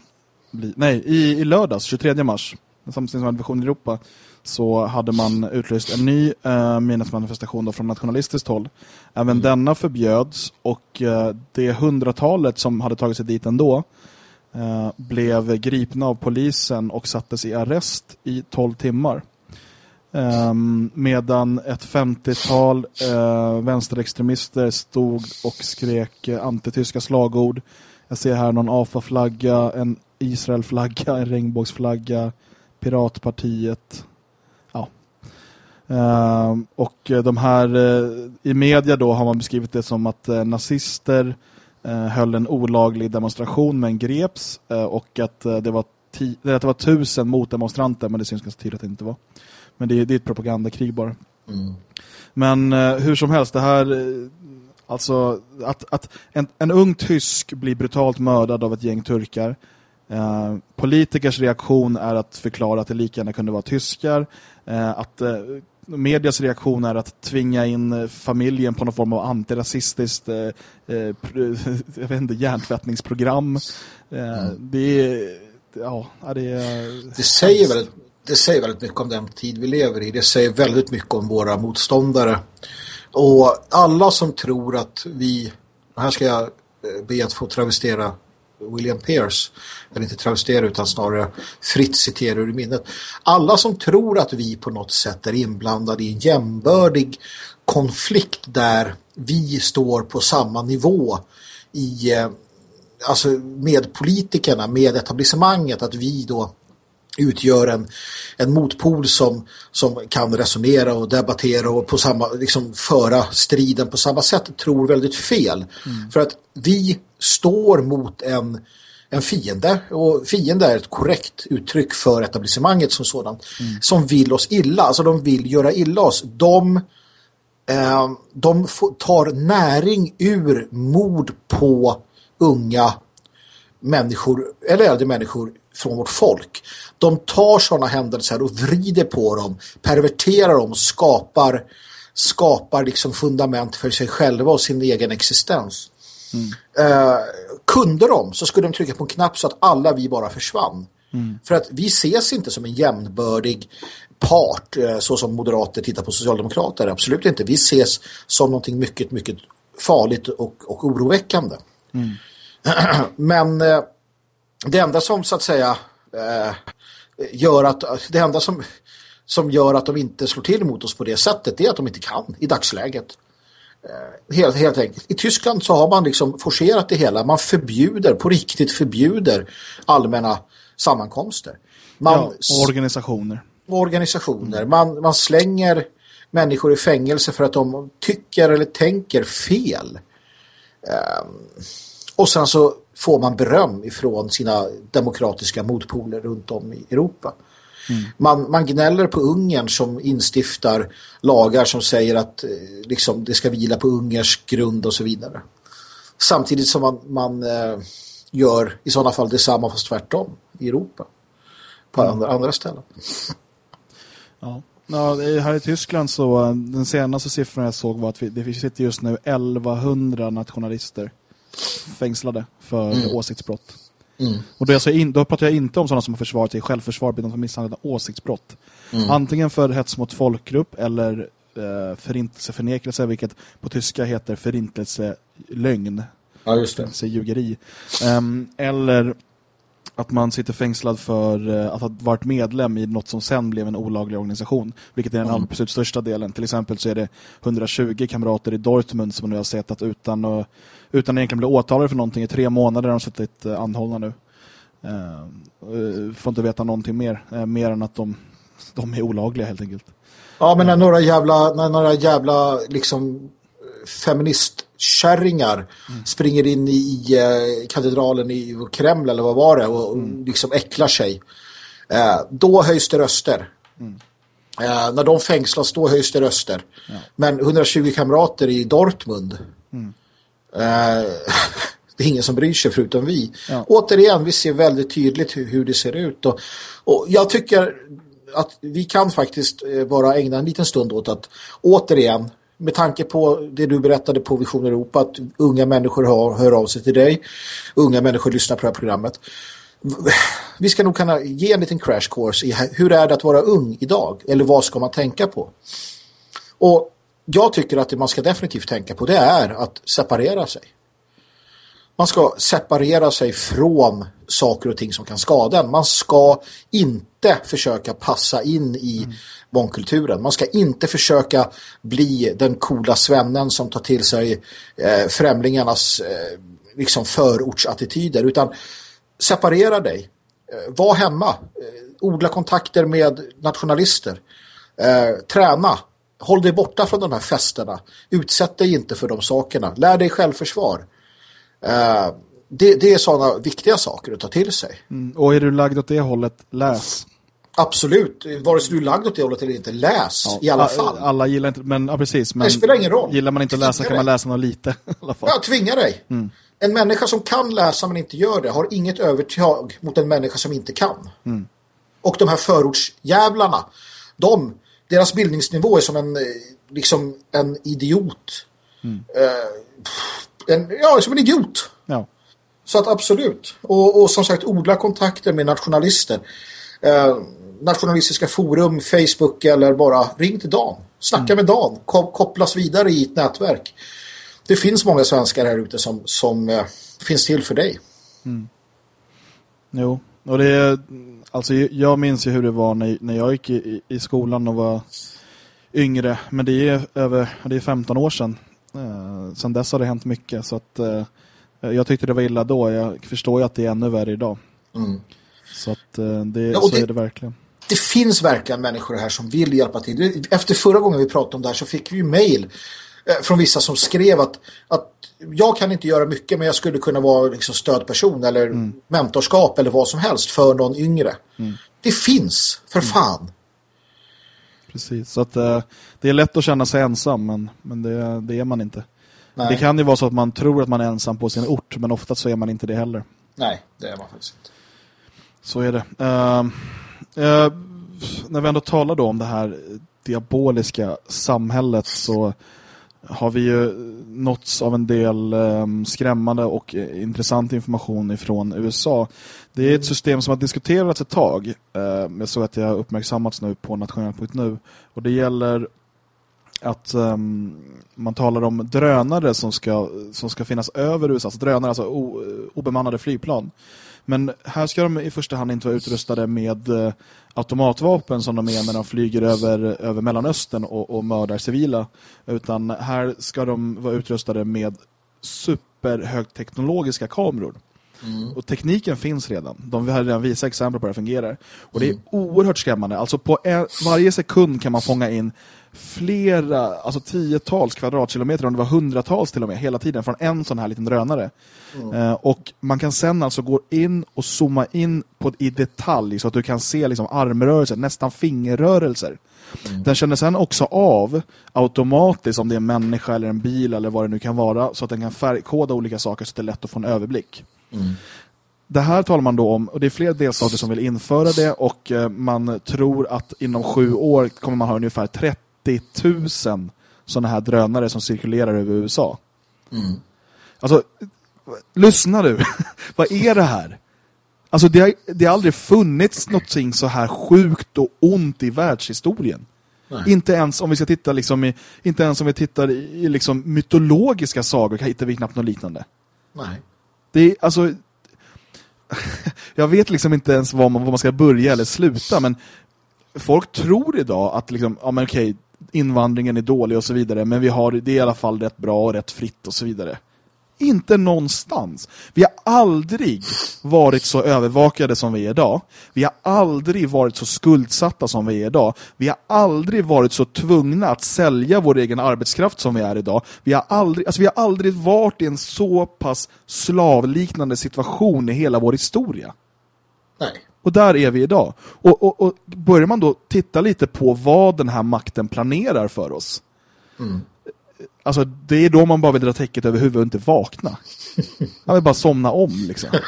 nej, i, i lördags, 23 mars samtidigt som Vision Europa så hade man utlyst en ny eh, minnesmanifestation från nationalistiskt håll. Även mm. denna förbjöds och eh, det hundratalet som hade tagit sig dit ändå eh, blev gripna av polisen och sattes i arrest i 12 timmar. Um, medan ett 50-tal uh, eh, vänsterextremister stod och skrek uh, antityska slagord. Jag ser här någon AFA-flagga, en Israel-flagga, en regnbågsflagga, Piratpartiet. Ja. Uh, och eh, de här, uh, i media då har man beskrivit det som att uh, nazister höll en olaglig demonstration men greps och att det var att det var tusen motdemonstranter men det syns ganska tydligt att det inte var. Men det är, det är ett propagandakrig bara. Mm. Men hur som helst, det här alltså att, att en, en ung tysk blir brutalt mördad av ett gäng turkar Eh, politikers reaktion är att förklara att det lika gärna kunde vara tyskar. Eh, att eh, medias reaktion är att tvinga in familjen på någon form av antirasistiskt eh, eh jag vet inte, hjärntvättningsprogram. Mm. Det är ja, det är... Det säger väldigt, det säger väldigt mycket om den tid vi lever i. Det säger väldigt mycket om våra motståndare. Och alla som tror att vi, här ska jag eh, be att få travestera William Pierce eller inte travestera utan snarare fritt citera ur minnet. Alla som tror att vi på något sätt är inblandade i en jämbördig konflikt där vi står på samma nivå i eh, alltså med politikerna, med etablissemanget att vi då utgör en, en motpol som, som kan resonera och debattera och på samma, liksom föra striden på samma sätt tror väldigt fel. Mm. För att vi står mot en, en fiende och fiende är ett korrekt uttryck för etablissemanget som sådant mm. som vill oss illa, alltså de vill göra illa oss. De, eh, de tar näring ur mord på unga människor eller äldre människor från vårt folk. De tar sådana händelser och vrider på dem, perverterar dem och skapar, skapar liksom fundament för sig själva och sin egen existens. Mm. Eh, kunde de så skulle de trycka på en knapp så att alla vi bara försvann. Mm. För att vi ses inte som en jämnbördig part eh, så som moderater tittar på socialdemokrater. Absolut inte. Vi ses som någonting mycket, mycket farligt och, och oroväckande. Mm. Men eh, det enda som så att säga eh, gör att det enda som, som gör att de inte slår till mot oss på det sättet är att de inte kan i dagsläget. Eh, helt, helt enkelt. I Tyskland så har man liksom forcerat det hela. Man förbjuder, på riktigt förbjuder allmänna sammankomster. Man, ja, och organisationer. Organisationer. Man, man slänger människor i fängelse för att de tycker eller tänker fel. Um, och sen så får man beröm ifrån sina demokratiska motpoler runt om i Europa. Mm. Man, man gnäller på Ungern som instiftar lagar som säger att eh, liksom, det ska vila på ungersk grund och så vidare. Samtidigt som man, man eh, gör i sådana fall detsamma fast tvärtom i Europa. På mm. andra, andra ställen. Ja. Ja, här i Tyskland så eh, den senaste siffran jag såg var att vi, det sitter just nu 1100 nationalister fängslade för mm. åsiktsbrott. Mm. Och då, alltså in, då pratar jag inte om sådana som har försvarat sig självförsvar utan för misshandlade åsiktsbrott. Mm. Antingen för hets mot folkgrupp eller eh, förintelseförnekelse, vilket på tyska heter förintelselögn. Ja, just det. Ljugeri. Um, eller att man sitter fängslad för uh, att ha varit medlem i något som sen blev en olaglig organisation. Vilket är den mm. absolut största delen. Till exempel så är det 120 kamrater i Dortmund som nu har sett att utan, uh, utan egentligen bli åtalade för någonting i tre månader har de suttit uh, anhållna nu. Uh, får inte veta någonting mer. mer än att de, de är olagliga helt enkelt. Ja, men när några jävla, när några jävla liksom feministkärringar mm. springer in i, i eh, katedralen i Kreml eller vad var det och mm. liksom äcklar sig. Eh, då höjs det röster. Mm. Eh, när de fängslas då höjs det röster. Ja. Men 120 kamrater i Dortmund mm. Eh, det är ingen som bryr sig förutom vi. Ja. Återigen, vi ser väldigt tydligt hur, hur det ser ut. Och, och jag tycker att vi kan faktiskt eh, bara ägna en liten stund åt att återigen med tanke på det du berättade på Vision Europa att unga människor hör, hör av sig till dig. Unga människor lyssnar på det här programmet. Vi ska nog kunna ge en liten crash course i hur är det att vara ung idag? Eller vad ska man tänka på? Och jag tycker att det man ska definitivt tänka på det är att separera sig. Man ska separera sig från saker och ting som kan skada en. Man ska inte försöka passa in i mm. mångkulturen. Man ska inte försöka bli den coola svennen som tar till sig eh, främlingarnas eh, liksom förortsattityder utan separera dig. Eh, var hemma. Eh, odla kontakter med nationalister. Eh, träna. Håll dig borta från de här festerna. Utsätt dig inte för de sakerna. Lär dig självförsvar. Uh, det, det, är sådana viktiga saker att ta till sig. Mm. Och är du lagd åt det hållet, läs. Absolut. Vare sig du är lagd åt det hållet eller inte, läs ja. i alla fall. Alla gillar inte, men ja, precis. Men det spelar ingen roll. Gillar man inte att läsa kan man läsa något lite. I alla fall. Ja, tvinga dig. Mm. En människa som kan läsa men inte gör det har inget övertag mot en människa som inte kan. Mm. Och de här förortsjävlarna, de, deras bildningsnivå är som en, eh, liksom en idiot. Mm. Uh, en, ja, som en idiot. Ja. Så att absolut. Och, och som sagt, odla kontakter med nationalister. Eh, nationalistiska forum, Facebook eller bara ring till Dan. Snacka mm. med Dan. kopplas vidare i ett nätverk. Det finns många svenskar här ute som, som eh, finns till för dig. Mm. Jo, och det är alltså jag minns ju hur det var när, när jag gick i, i skolan och var yngre. Men det är över det är 15 år sedan. Eh, sen dess har det hänt mycket så att eh, jag tyckte det var illa då. Jag förstår ju att det är ännu värre idag. Mm. Så att eh, det, ja, så det, är det verkligen. Det finns verkligen människor här som vill hjälpa till. Efter förra gången vi pratade om det här så fick vi ju mejl från vissa som skrev att, att jag kan inte göra mycket men jag skulle kunna vara liksom stödperson eller mm. mentorskap eller vad som helst för någon yngre. Mm. Det finns, för mm. fan. Precis, så att uh, det är lätt att känna sig ensam men, men det, det är man inte. Nej. Det kan ju vara så att man tror att man är ensam på sin ort men ofta så är man inte det heller. Nej, det är man faktiskt inte. Så är det. Uh, uh, när vi ändå talar då om det här diaboliska samhället så har vi ju nåtts av en del um, skrämmande och intressant information ifrån USA. Det är ett system som har diskuterats ett tag. Jag såg att det har uppmärksammats nu på nationellt.nu. Och det gäller att um, man talar om drönare som ska, som ska finnas över USA. Alltså drönare, alltså o, obemannade flygplan. Men här ska de i första hand inte vara utrustade med uh, automatvapen som de är när de flyger över, över Mellanöstern och, och mördar civila. Utan här ska de vara utrustade med superhögteknologiska kameror. Mm. Och tekniken finns redan. De har redan visat exempel på hur det fungerar. Och det är mm. oerhört skrämmande. Alltså på en, varje sekund kan man fånga in flera, alltså tiotals kvadratkilometer, om det var hundratals till och med, hela tiden från en sån här liten drönare. Mm. Eh, och man kan sen alltså gå in och zooma in på, i detalj så att du kan se liksom armrörelser, nästan fingerrörelser. Mm. Den känner sen också av automatiskt om det är en människa eller en bil eller vad det nu kan vara så att den kan färgkoda olika saker så att det är lätt att få en överblick. Mm. Det här talar man då om, och det är fler delstater som vill införa det och eh, man tror att inom sju år kommer man ha ungefär 30 000 sådana här drönare som cirkulerar över USA. Mm. Alltså, lyssna du. Vad är det här? Alltså det har, det har aldrig funnits något så här sjukt och ont i världshistorien. Nej. Inte ens om vi ska titta liksom i, inte ens om vi tittar i, liksom mytologiska sagor hittar vi knappt något liknande. Nej. Det är alltså jag vet liksom inte ens var man, var man ska börja eller sluta, men folk tror idag att liksom, ja men okej, invandringen är dålig och så vidare, men vi har det i alla fall rätt bra och rätt fritt och så vidare. Inte någonstans. Vi har aldrig varit så övervakade som vi är idag. Vi har aldrig varit så skuldsatta som vi är idag. Vi har aldrig varit så tvungna att sälja vår egen arbetskraft som vi är idag. Vi har aldrig, alltså vi har aldrig varit i en så pass slavliknande situation i hela vår historia. Nej. Och där är vi idag. Och, och, och börjar man då titta lite på vad den här makten planerar för oss. Mm. Alltså det är då man bara vill dra täcket över huvudet och inte vakna. Man vill bara somna om liksom.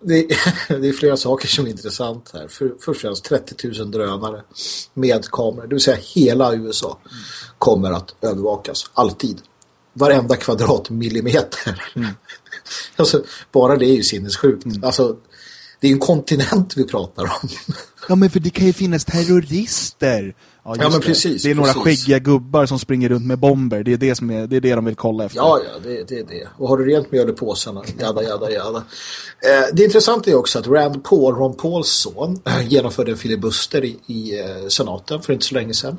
Det, det är flera saker som är intressant här. För, först och främst 30 000 drönare med kameror. Det vill säga hela USA kommer att övervakas. Alltid. Varenda kvadratmillimeter. Mm. alltså, bara det är ju sinnessjukt. Mm. Alltså, det är en kontinent vi pratar om. Ja, men för det kan ju finnas terrorister. Ja, ja men precis. Det är några precis. skäggiga gubbar som springer runt med bomber. Det är det, som är, det, är det de vill kolla efter. Ja, ja, det, det är det. Och har du rent mjöl i påsarna? Jada, jada, jada. Eh, det intressanta är också att Rand Paul, Ron Pauls son, genomförde en filibuster i, i eh, senaten för inte så länge sedan.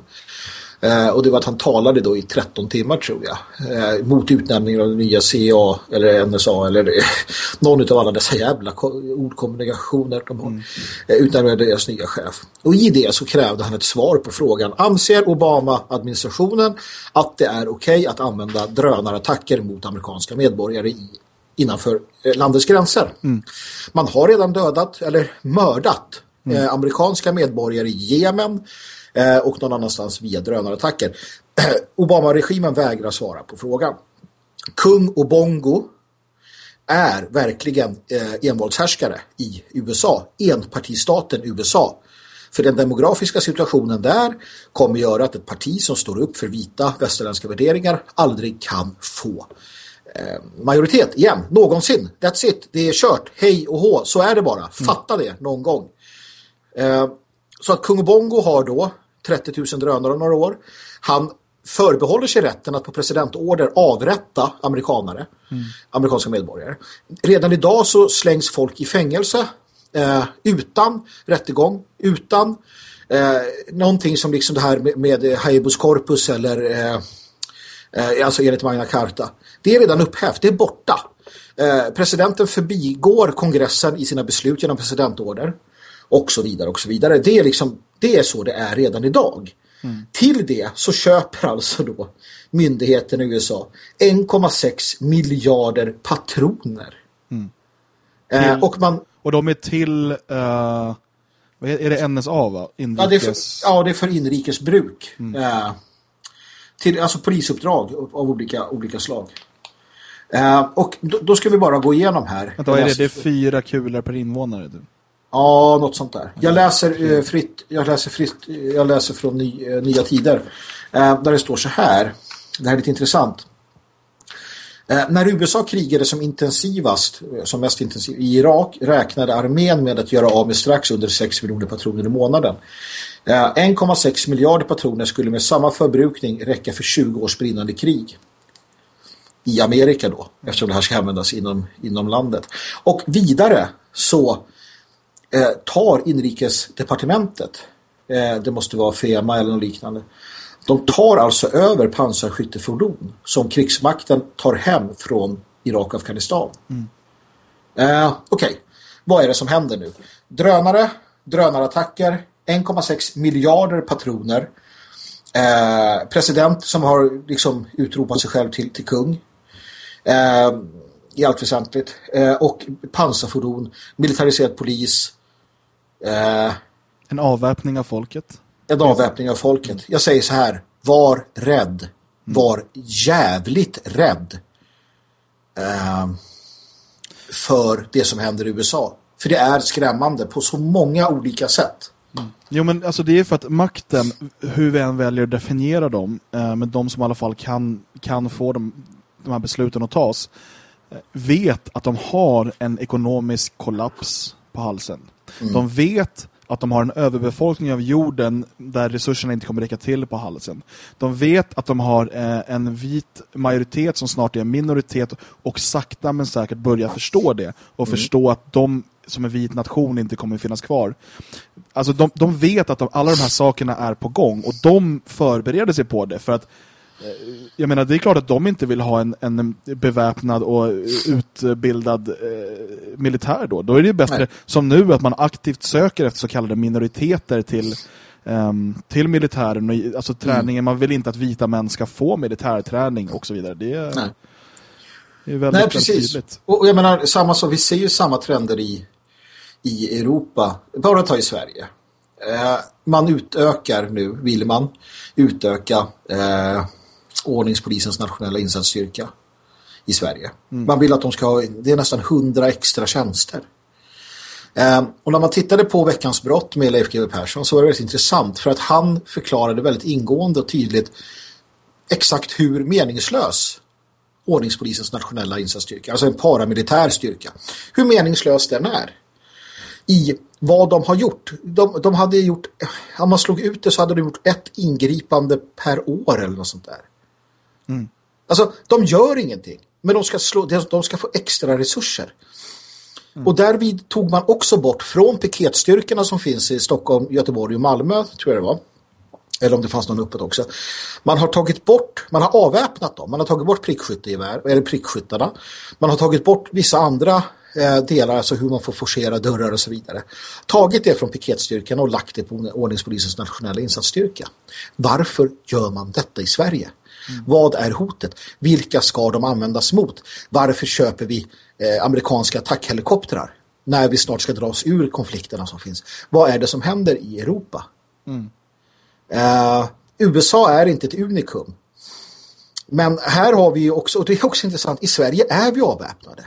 Eh, och det var att han talade då i 13 timmar tror jag. Eh, mot utnämningen av den nya CIA eller NSA eller någon av alla dessa jävla ordkommunikationer de har. Mm. Eh, utnämnade deras nya chef. Och i det så krävde han ett svar på frågan. Anser Obama-administrationen att det är okej okay att använda drönarattacker mot amerikanska medborgare i innanför eh, landets gränser. Mm. Man har redan dödat eller mördat mm. eh, amerikanska medborgare i Jemen eh, och någon annanstans via drönarattacker. Obama-regimen vägrar svara på frågan. Kung Obongo är verkligen eh, envåldshärskare i USA, enpartistaten USA. För den demografiska situationen där kommer göra att ett parti som står upp för vita västerländska värderingar aldrig kan få eh, majoritet igen, någonsin. That's it, det är kört, hej och hå, så är det bara. Fatta det någon gång. Eh, så att Kung Bongo har då 30 000 drönare om några år. Han förbehåller sig rätten att på presidentorder avrätta amerikanare, mm. amerikanska medborgare. Redan idag så slängs folk i fängelse eh, utan rättegång, utan eh, någonting som liksom det här med, med habeas corpus eller eh, eh, alltså enligt Magna Carta. Det är redan upphävt, det är borta. Eh, presidenten förbigår kongressen i sina beslut genom presidentorder och så vidare och så vidare. Det är liksom det är så det är redan idag. Mm. Till det så köper alltså då myndigheten i USA 1,6 miljarder patroner. Mm. Eh, och, man, och de är till uh, är det NSA va? Inrikes... Ja, det är för, ja, det är för inrikesbruk. Mm. Eh, till, alltså polisuppdrag av olika, olika slag. Eh, och då, då, ska vi bara gå igenom här. Vänta, vad är det? Det är fyra kulor per invånare. Du. Ja, något sånt där. Jag läser eh, fritt, jag läser fritt, jag läser från ny, eh, Nya Tider. Eh, där det står så här. Det här är lite intressant. Eh, när USA krigade som intensivast, eh, som mest intensivt i Irak räknade armén med att göra av med strax under 6 miljoner patroner i månaden. 1,6 eh, miljarder patroner skulle med samma förbrukning räcka för 20 års brinnande krig. I Amerika då, eftersom det här ska användas inom, inom landet. Och vidare så eh, tar inrikesdepartementet, eh, det måste vara FEMA eller något liknande, de tar alltså över pansarskyttefordon som krigsmakten tar hem från Irak och Afghanistan. Mm. Eh, Okej, okay. vad är det som händer nu? Drönare, drönarattacker, 1,6 miljarder patroner, eh, president som har liksom utropat sig själv till, till kung. Eh, i allt väsentligt. Eh, och pansarfordon, militariserad polis, Eh, en avväpning av folket. En avväpning av folket. Jag säger så här, var rädd. Var jävligt rädd. Eh, för det som händer i USA. För det är skrämmande på så många olika sätt. Mm. Jo men alltså det är för att makten, hur vi än väljer att definiera dem, eh, men de som i alla fall kan, kan få de, de här besluten att tas, eh, vet att de har en ekonomisk kollaps på halsen. Mm. De vet att de har en överbefolkning av jorden där resurserna inte kommer räcka till på halsen. De vet att de har eh, en vit majoritet som snart är en minoritet och sakta men säkert börjar förstå det och mm. förstå att de som en vit nation inte kommer finnas kvar. Alltså de, de vet att de, alla de här sakerna är på gång och de förbereder sig på det för att jag menar, det är klart att de inte vill ha en, en beväpnad och utbildad eh, militär då. Då är det bättre, Nej. som nu, att man aktivt söker efter så kallade minoriteter till, um, till militären. Alltså träningen, mm. man vill inte att vita män ska få militärträning och så vidare. Det är, Nej. det är väldigt, Nej, precis. Tydligt. Och jag menar, samma så, vi ser ju samma trender i, i Europa. Bara ta i Sverige. Eh, man utökar nu, vill man utöka eh, ordningspolisens nationella insatsstyrka i Sverige. Mm. Man vill att de ska ha, det är nästan hundra extra tjänster. Eh, och när man tittade på veckans brott med Leif G.W. Persson så var det väldigt intressant för att han förklarade väldigt ingående och tydligt exakt hur meningslös ordningspolisens nationella insatsstyrka, alltså en paramilitär styrka, hur meningslös den är i vad de har gjort. De, de hade gjort, om man slog ut det så hade de gjort ett ingripande per år eller något sånt där. Mm. Alltså, de gör ingenting. Men de ska, slå, de ska få extra resurser. Mm. Och därvid tog man också bort från piketstyrkorna som finns i Stockholm, Göteborg och Malmö, tror jag det var. Eller om det fanns någon uppåt också. Man har tagit bort, man har avväpnat dem. Man har tagit bort prickskyttegevär, eller prickskyttarna. Man har tagit bort vissa andra eh, delar, alltså hur man får forcera dörrar och så vidare. Tagit det från piketstyrkan och lagt det på ordningspolisens nationella insatsstyrka. Varför gör man detta i Sverige? Mm. Vad är hotet? Vilka ska de användas mot? Varför köper vi eh, amerikanska attackhelikoptrar när vi snart ska dra oss ur konflikterna som finns? Vad är det som händer i Europa? Mm. Eh, USA är inte ett unikum. Men här har vi också, och det är också intressant, i Sverige är vi avväpnade.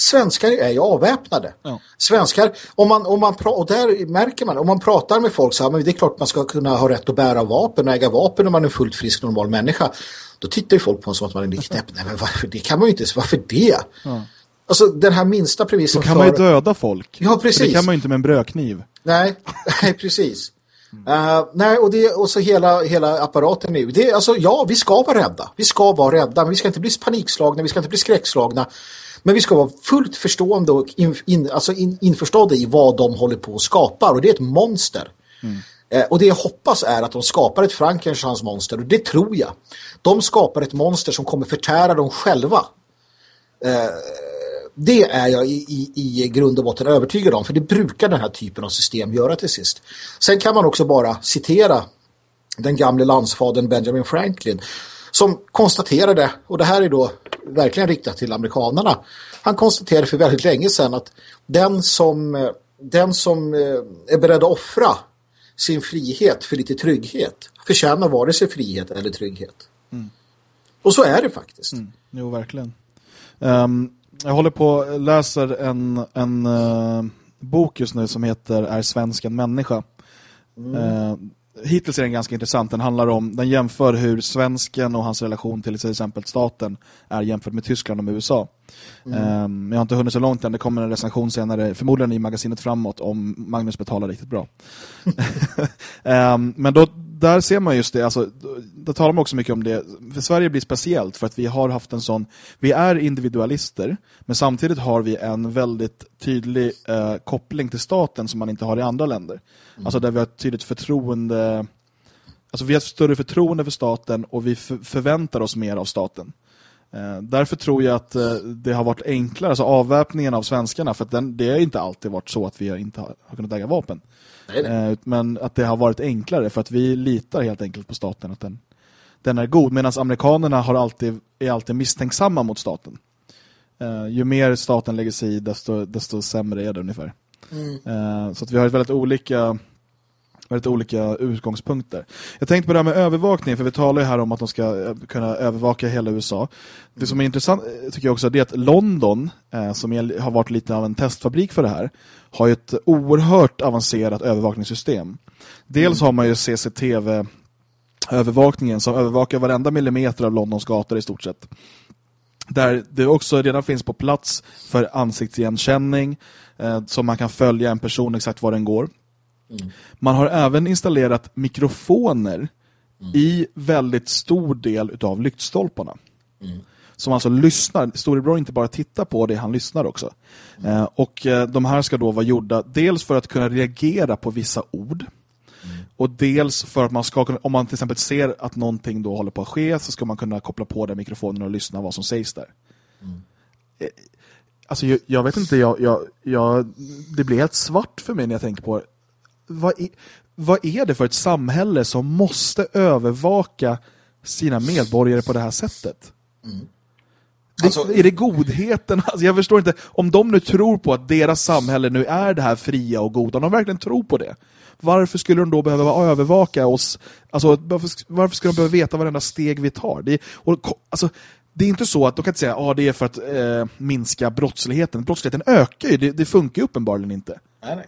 Svenskar är ju avväpnade. Ja. Svenskar, om man, om man och där märker man, om man pratar med folk så här, men det är klart man ska kunna ha rätt att bära vapen och äga vapen om man är en fullt frisk normal människa. Då tittar ju folk på en som att man är en knäpp. Nej men varför det kan man ju inte, varför det? Ja. Alltså den här minsta premissen Då kan för... man ju döda folk. Ja precis. För det kan man ju inte med en brödkniv. Nej, nej precis. Uh, nej, och, det, och så hela, hela apparaten nu. Det, alltså, ja, vi ska vara rädda. Vi ska vara rädda, men vi ska inte bli panikslagna, vi ska inte bli skräckslagna. Men vi ska vara fullt förstående och in, in, alltså in, införstådda i vad de håller på att skapa. Och det är ett monster. Mm. Eh, och det jag hoppas är att de skapar ett Frankensteins monster. Och det tror jag. De skapar ett monster som kommer förtära dem själva. Eh, det är jag i, i, i grund och botten övertygad om. För det brukar den här typen av system göra till sist. Sen kan man också bara citera den gamle landsfadern Benjamin Franklin som konstaterade, och det här är då verkligen riktat till amerikanerna. Han konstaterade för väldigt länge sedan att den som, den som eh, är beredd att offra sin frihet för lite trygghet förtjänar vare sig frihet eller trygghet. Mm. Och så är det faktiskt. Mm. Jo, verkligen. Um, jag håller på läser en, en uh, bok just nu som heter Är svensken människa? Mm. Uh, hittills är den ganska intressant. Den handlar om, den jämför hur svensken och hans relation till till exempel staten är jämfört med Tyskland och USA. Mm. Um, jag har inte hunnit så långt än, det kommer en recension senare, förmodligen i magasinet framåt, om Magnus betalar riktigt bra. um, men då, där ser man just det, alltså, då talar man också mycket om det. För Sverige blir speciellt för att vi har haft en sån, vi är individualister, men samtidigt har vi en väldigt tydlig uh, koppling till staten som man inte har i andra länder. Mm. Alltså där vi har ett tydligt förtroende, alltså vi har ett större förtroende för staten och vi förväntar oss mer av staten. Eh, därför tror jag att eh, det har varit enklare, alltså avväpningen av svenskarna, för att den, det har inte alltid varit så att vi inte har, har kunnat äga vapen. Nej, nej. Eh, men att det har varit enklare för att vi litar helt enkelt på staten att den, den är god. Medan amerikanerna har alltid, är alltid misstänksamma mot staten. ju mer staten lägger sig i, desto, desto sämre är det ungefär. Mm. så att vi har väldigt olika väldigt olika utgångspunkter. Jag tänkte på det här med övervakning, för vi talar ju här om att de ska kunna övervaka hela USA. Det som är intressant tycker jag också är att London, eh, som är, har varit lite av en testfabrik för det här, har ju ett oerhört avancerat övervakningssystem. Dels mm. har man ju CCTV övervakningen som övervakar varenda millimeter av Londons gator i stort sett. där det också redan finns på plats för ansiktsigenkänning eh, så man kan följa en person exakt var den går. Mm. Man har även installerat mikrofoner mm. i väldigt stor del av lyktstolparna. Mm. Som alltså lyssnar, Storebror inte bara tittar på det, han lyssnar också. Mm. Eh, och eh, de här ska då vara gjorda dels för att kunna reagera på vissa ord. Och dels för att man ska kunna, om man till exempel ser att någonting då håller på att ske så ska man kunna koppla på den mikrofonen och lyssna vad som sägs där. Mm. Alltså jag, jag, vet inte, jag, jag, jag, det blir helt svart för mig när jag tänker på vad är, vad är det för ett samhälle som måste övervaka sina medborgare på det här sättet? Mm. Alltså, är det godheten? Alltså jag förstår inte, om de nu tror på att deras samhälle nu är det här fria och goda, om de verkligen tror på det, varför skulle de då behöva övervaka oss? Alltså, varför, varför skulle de behöva veta varenda steg vi tar? Det är, och, alltså, det är inte så att de kan inte säga att ah, det är för att eh, minska brottsligheten. Brottsligheten ökar ju, det, det funkar ju uppenbarligen inte. Nej, nej.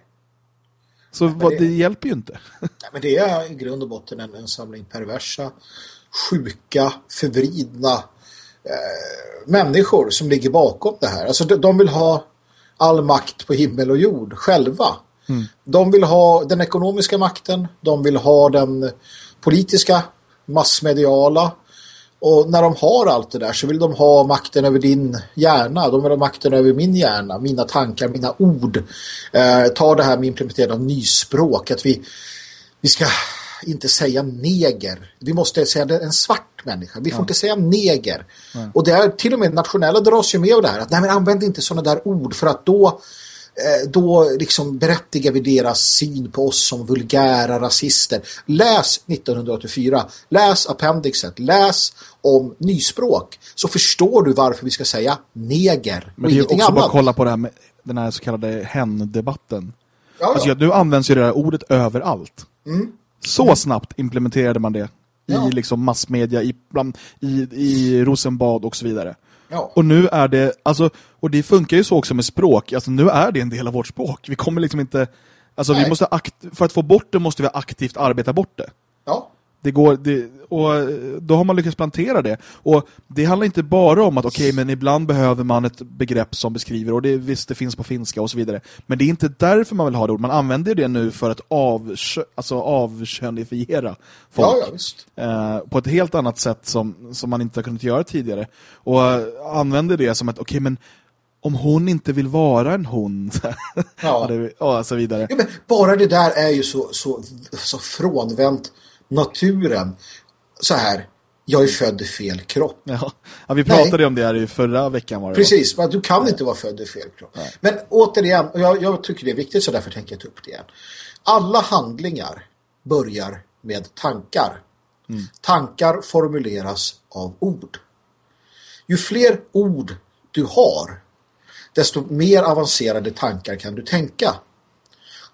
Så nej, vad, det, det, hjälper ju inte. Nej, men det är i grund och botten en, en samling perversa, sjuka, förvridna människor som ligger bakom det här. Alltså de, de vill ha all makt på himmel och jord själva. Mm. De vill ha den ekonomiska makten, de vill ha den politiska, massmediala och när de har allt det där så vill de ha makten över din hjärna, de vill ha makten över min hjärna, mina tankar, mina ord. Eh, ta det här med implementering av nyspråk, att vi, vi ska inte säga neger. Vi måste säga en svart människa. Vi får ja. inte säga neger. Ja. Och det är till och med nationella dras ju med av det här. Att nej men använd inte sådana där ord för att då Eh, då liksom berättigar vi deras syn på oss som vulgära rasister. Läs 1984, läs appendixet, läs om nyspråk så förstår du varför vi ska säga neger Men det är också annat. bara kolla på här den här så kallade hen-debatten. Ja, alltså, ja. Nu används ju det här ordet överallt. Mm. Så mm. snabbt implementerade man det i ja. liksom massmedia, i, bland, i, i Rosenbad och så vidare. Ja. Och nu är det, alltså, och det funkar ju så också med språk, alltså nu är det en del av vårt språk. Vi kommer liksom inte, alltså Nej. vi måste, akt, för att få bort det måste vi aktivt arbeta bort det. Ja. Det går, det, och eh, då har man lyckats plantera det. Och det handlar inte bara om att okej, okay, men ibland behöver man ett begrepp som beskriver, och det, visst det finns på finska och så vidare. Men det är inte därför man vill ha det ord. Man använder det nu för att avkö, alltså avkönifiera folk. Ja, ja. Eh, på ett helt annat sätt som, som man inte har kunnat göra tidigare. Och eh, använder det som att, okej, okay, men om hon inte vill vara en hon ja. och så vidare. Ja, men bara det där är ju så, så, så frånvänt naturen så här, jag är född i fel kropp. Ja, ja vi pratade Nej. om det här i förra veckan. Var det Precis, va? du kan inte vara född i fel kropp. Nej. Men återigen, jag, jag tycker det är viktigt så därför tänker jag ta upp det igen. Alla handlingar börjar med tankar. Mm. Tankar formuleras av ord. Ju fler ord du har, desto mer avancerade tankar kan du tänka.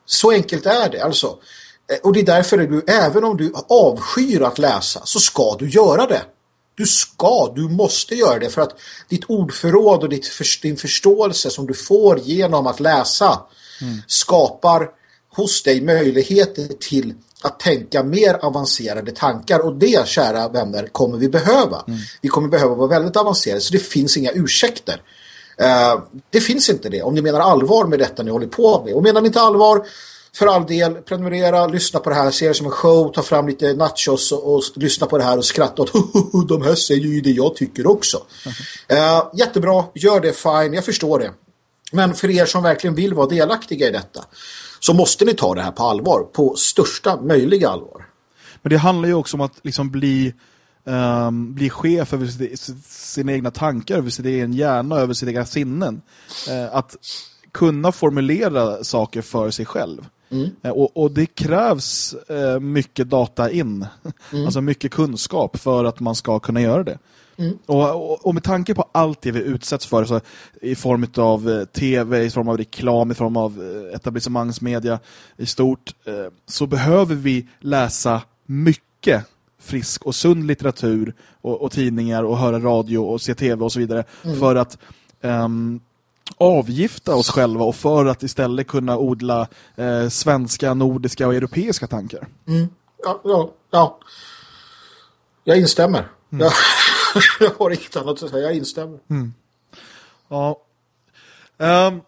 Så enkelt är det. Alltså, och det är därför du, även om du avskyr att läsa så ska du göra det. Du ska, du måste göra det för att ditt ordförråd och ditt, din förståelse som du får genom att läsa mm. skapar hos dig möjligheter till att tänka mer avancerade tankar och det, kära vänner, kommer vi behöva. Mm. Vi kommer behöva vara väldigt avancerade så det finns inga ursäkter. Uh, det finns inte det om ni menar allvar med detta ni håller på med. Och menar ni inte allvar för all del, prenumerera, lyssna på det här, se det som en show, ta fram lite nachos och, och lyssna på det här och skratta åt de här säger ju det jag tycker också. Mm. Uh, jättebra, gör det, fine, jag förstår det. Men för er som verkligen vill vara delaktiga i detta så måste ni ta det här på allvar, på största möjliga allvar. Men det handlar ju också om att liksom bli, um, bli chef över sina egna tankar, över sin egen hjärna, över sina egna sinnen. Uh, att kunna formulera saker för sig själv. Mm. Eh, och, och, det krävs eh, mycket data in. Mm. Alltså mycket kunskap för att man ska kunna göra det. Mm. Och, och, och, med tanke på allt det vi utsätts för så i form av eh, tv, i form av reklam, i form av etablissemangsmedia i stort så behöver vi läsa mycket frisk och sund litteratur och, och tidningar och höra radio och se tv och så vidare mm. för att um, avgifta oss själva och för att istället kunna odla eh, svenska, nordiska och europeiska tankar. Mm. Ja, ja, ja. Jag instämmer. Mm. jag har inget annat att säga, jag instämmer. Mm. Ja. Um,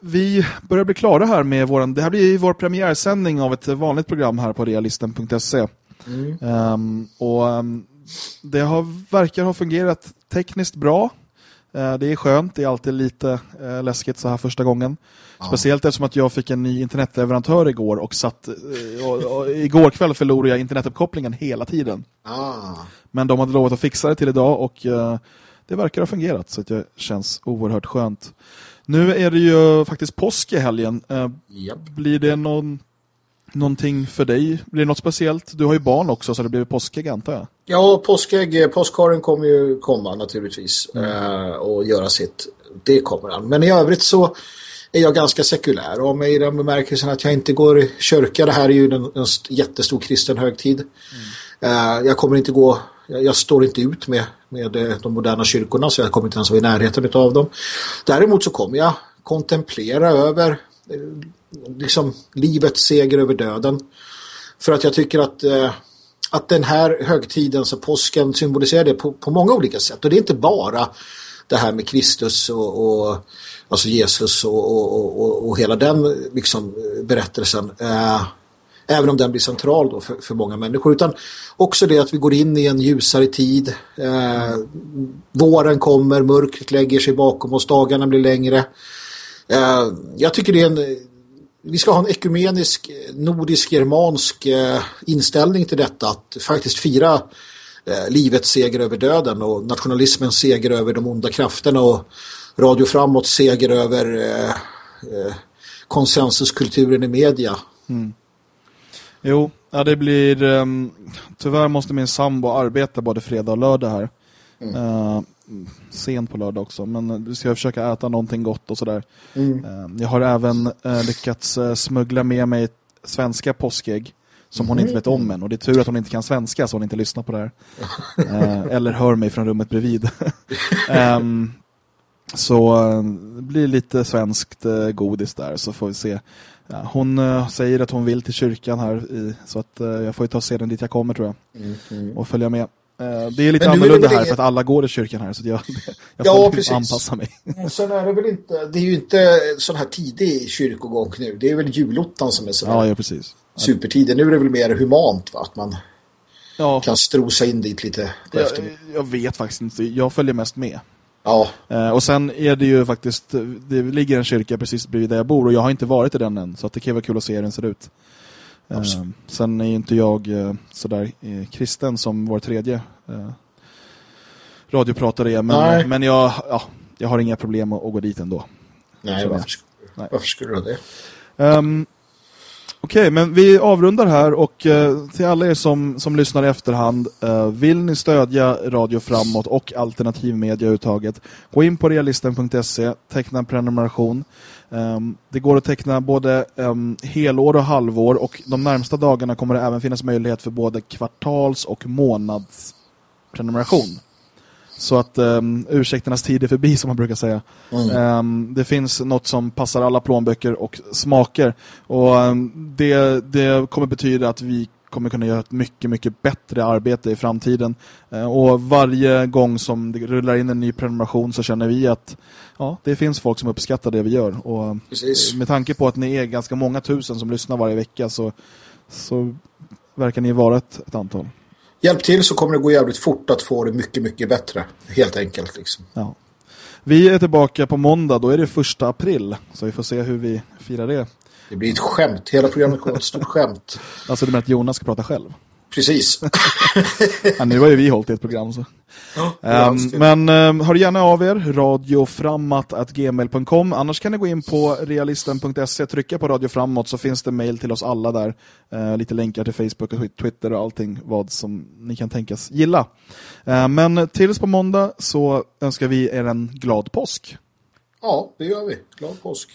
vi börjar bli klara här med våran, det här blir vår premiärsändning av ett vanligt program här på realisten.se. Mm. Um, och um, det har, verkar ha fungerat tekniskt bra. Uh, det är skönt, det är alltid lite uh, läskigt så här första gången. Ja. Speciellt eftersom att jag fick en ny internetleverantör igår och satt uh, och, och, igår kväll förlorade jag internetuppkopplingen hela tiden. Ah. Men de hade lovat att fixa det till idag och det verkar ha fungerat så det känns oerhört skönt. Nu är det ju faktiskt påsk i helgen. Yep. Blir det någon någonting för dig? Blir det något speciellt? Du har ju barn också så det blir påskägg antar jag. Ja, påskägg, påskharen kommer ju komma naturligtvis mm. eh, och göra sitt. Det kommer han. Men i övrigt så är jag ganska sekulär och med i den bemärkelsen att jag inte går i kyrka. Det här är ju en, en jättestor kristen högtid. Mm. Eh, jag kommer inte gå, jag, jag, står inte ut med, med eh, de moderna kyrkorna så jag kommer inte ens vara i närheten av dem. Däremot så kommer jag kontemplera över eh, liksom livets seger över döden. För att jag tycker att, eh, att den här högtiden, så påsken symboliserar det på, på många olika sätt. Och det är inte bara det här med Kristus och, och alltså Jesus och, och, och, och, hela den liksom, berättelsen. Eh, även om den blir central då för, för många människor. Utan också det att vi går in i en ljusare tid. Eh, våren kommer, mörkret lägger sig bakom oss, dagarna blir längre. Eh, jag tycker det är en vi ska ha en ekumenisk, nordisk-germansk eh, inställning till detta. Att faktiskt fira eh, livets seger över döden och nationalismens seger över de onda krafterna och Radio Framåt seger över eh, eh, konsensuskulturen i media. Mm. Jo, ja, det blir... Um, tyvärr måste min sambo arbeta både fredag och lördag här. Mm. Uh, sent på lördag också. Men vi ska försöka äta någonting gott och sådär. Mm. Eh, jag har även äh, lyckats smuggla med mig svenska påskägg som hon mm. inte vet om än. Och det är tur att hon inte kan svenska så hon inte lyssnar på det här. eller hör mig från rummet bredvid. um, så det blir lite svenskt godis där så får vi se. Hon säger att hon vill till kyrkan här i, så att jag får ju ta och se den dit jag kommer tror jag. Mm. mm. Och följa med. Eh, det är lite annorlunda är här inget... för att alla går i kyrkan här så jag, jag ja, får precis. anpassa mig. Sen är det väl inte, det är ju inte sån här tidig kyrkogång nu. Det är väl julottan som är så ja, ja, precis. supertidig. Nu är det väl mer humant va? att man ja. kan strosa in dit lite på jag, jag vet faktiskt inte. Jag följer mest med. Ja. Eh, och sen är det ju faktiskt, det ligger en kyrka precis bredvid där jag bor och jag har inte varit i den än så det kan vara kul att se hur den ser ut. Eh, sen är inte jag eh, sådär eh, kristen som vår tredje radiopratare är. Men, men jag, ja, jag har inga problem att, att gå dit ändå. Nej, varför, Nej. varför skulle du det? Um, Okej, okay, men vi avrundar här och uh, till alla er som, som lyssnar i efterhand uh, vill ni stödja Radio Framåt och alternativmedia uttaget gå in på realisten.se, teckna en prenumeration Um, det går att teckna både um, helår och halvår och de närmsta dagarna kommer det även finnas möjlighet för både kvartals- och månadsprenumeration. Så att um, ursäkternas tid är förbi som man brukar säga. Mm. Um, det finns något som passar alla plånböcker och smaker. Och um, det, det kommer betyda att vi kommer kunna göra ett mycket, mycket bättre arbete i framtiden. Uh, och varje gång som det rullar in en ny prenumeration så känner vi att ja, det finns folk som uppskattar det vi gör. Och Precis. med tanke på att ni är ganska många tusen som lyssnar varje vecka så, så verkar ni vara ett, ett antal. Hjälp till så kommer det gå jävligt fort att få det mycket, mycket bättre. Helt enkelt liksom. Ja. Vi är tillbaka på måndag, då är det första april. Så vi får se hur vi firar det. Det blir ett skämt, hela programmet kommer ett stort skämt. Alltså du menar att Jonas ska prata själv? Precis. ja, nu har ju vi hållit i ett program. Så. Ja, um, men um, hör gärna av er, radioframmat.gmail.com. Annars kan ni gå in på realisten.se, trycka på Radio Framåt så finns det mail till oss alla där. Uh, lite länkar till Facebook och Twitter och allting vad som ni kan tänkas gilla. Uh, men tills på måndag så önskar vi er en glad påsk. Ja, det gör vi. Glad påsk.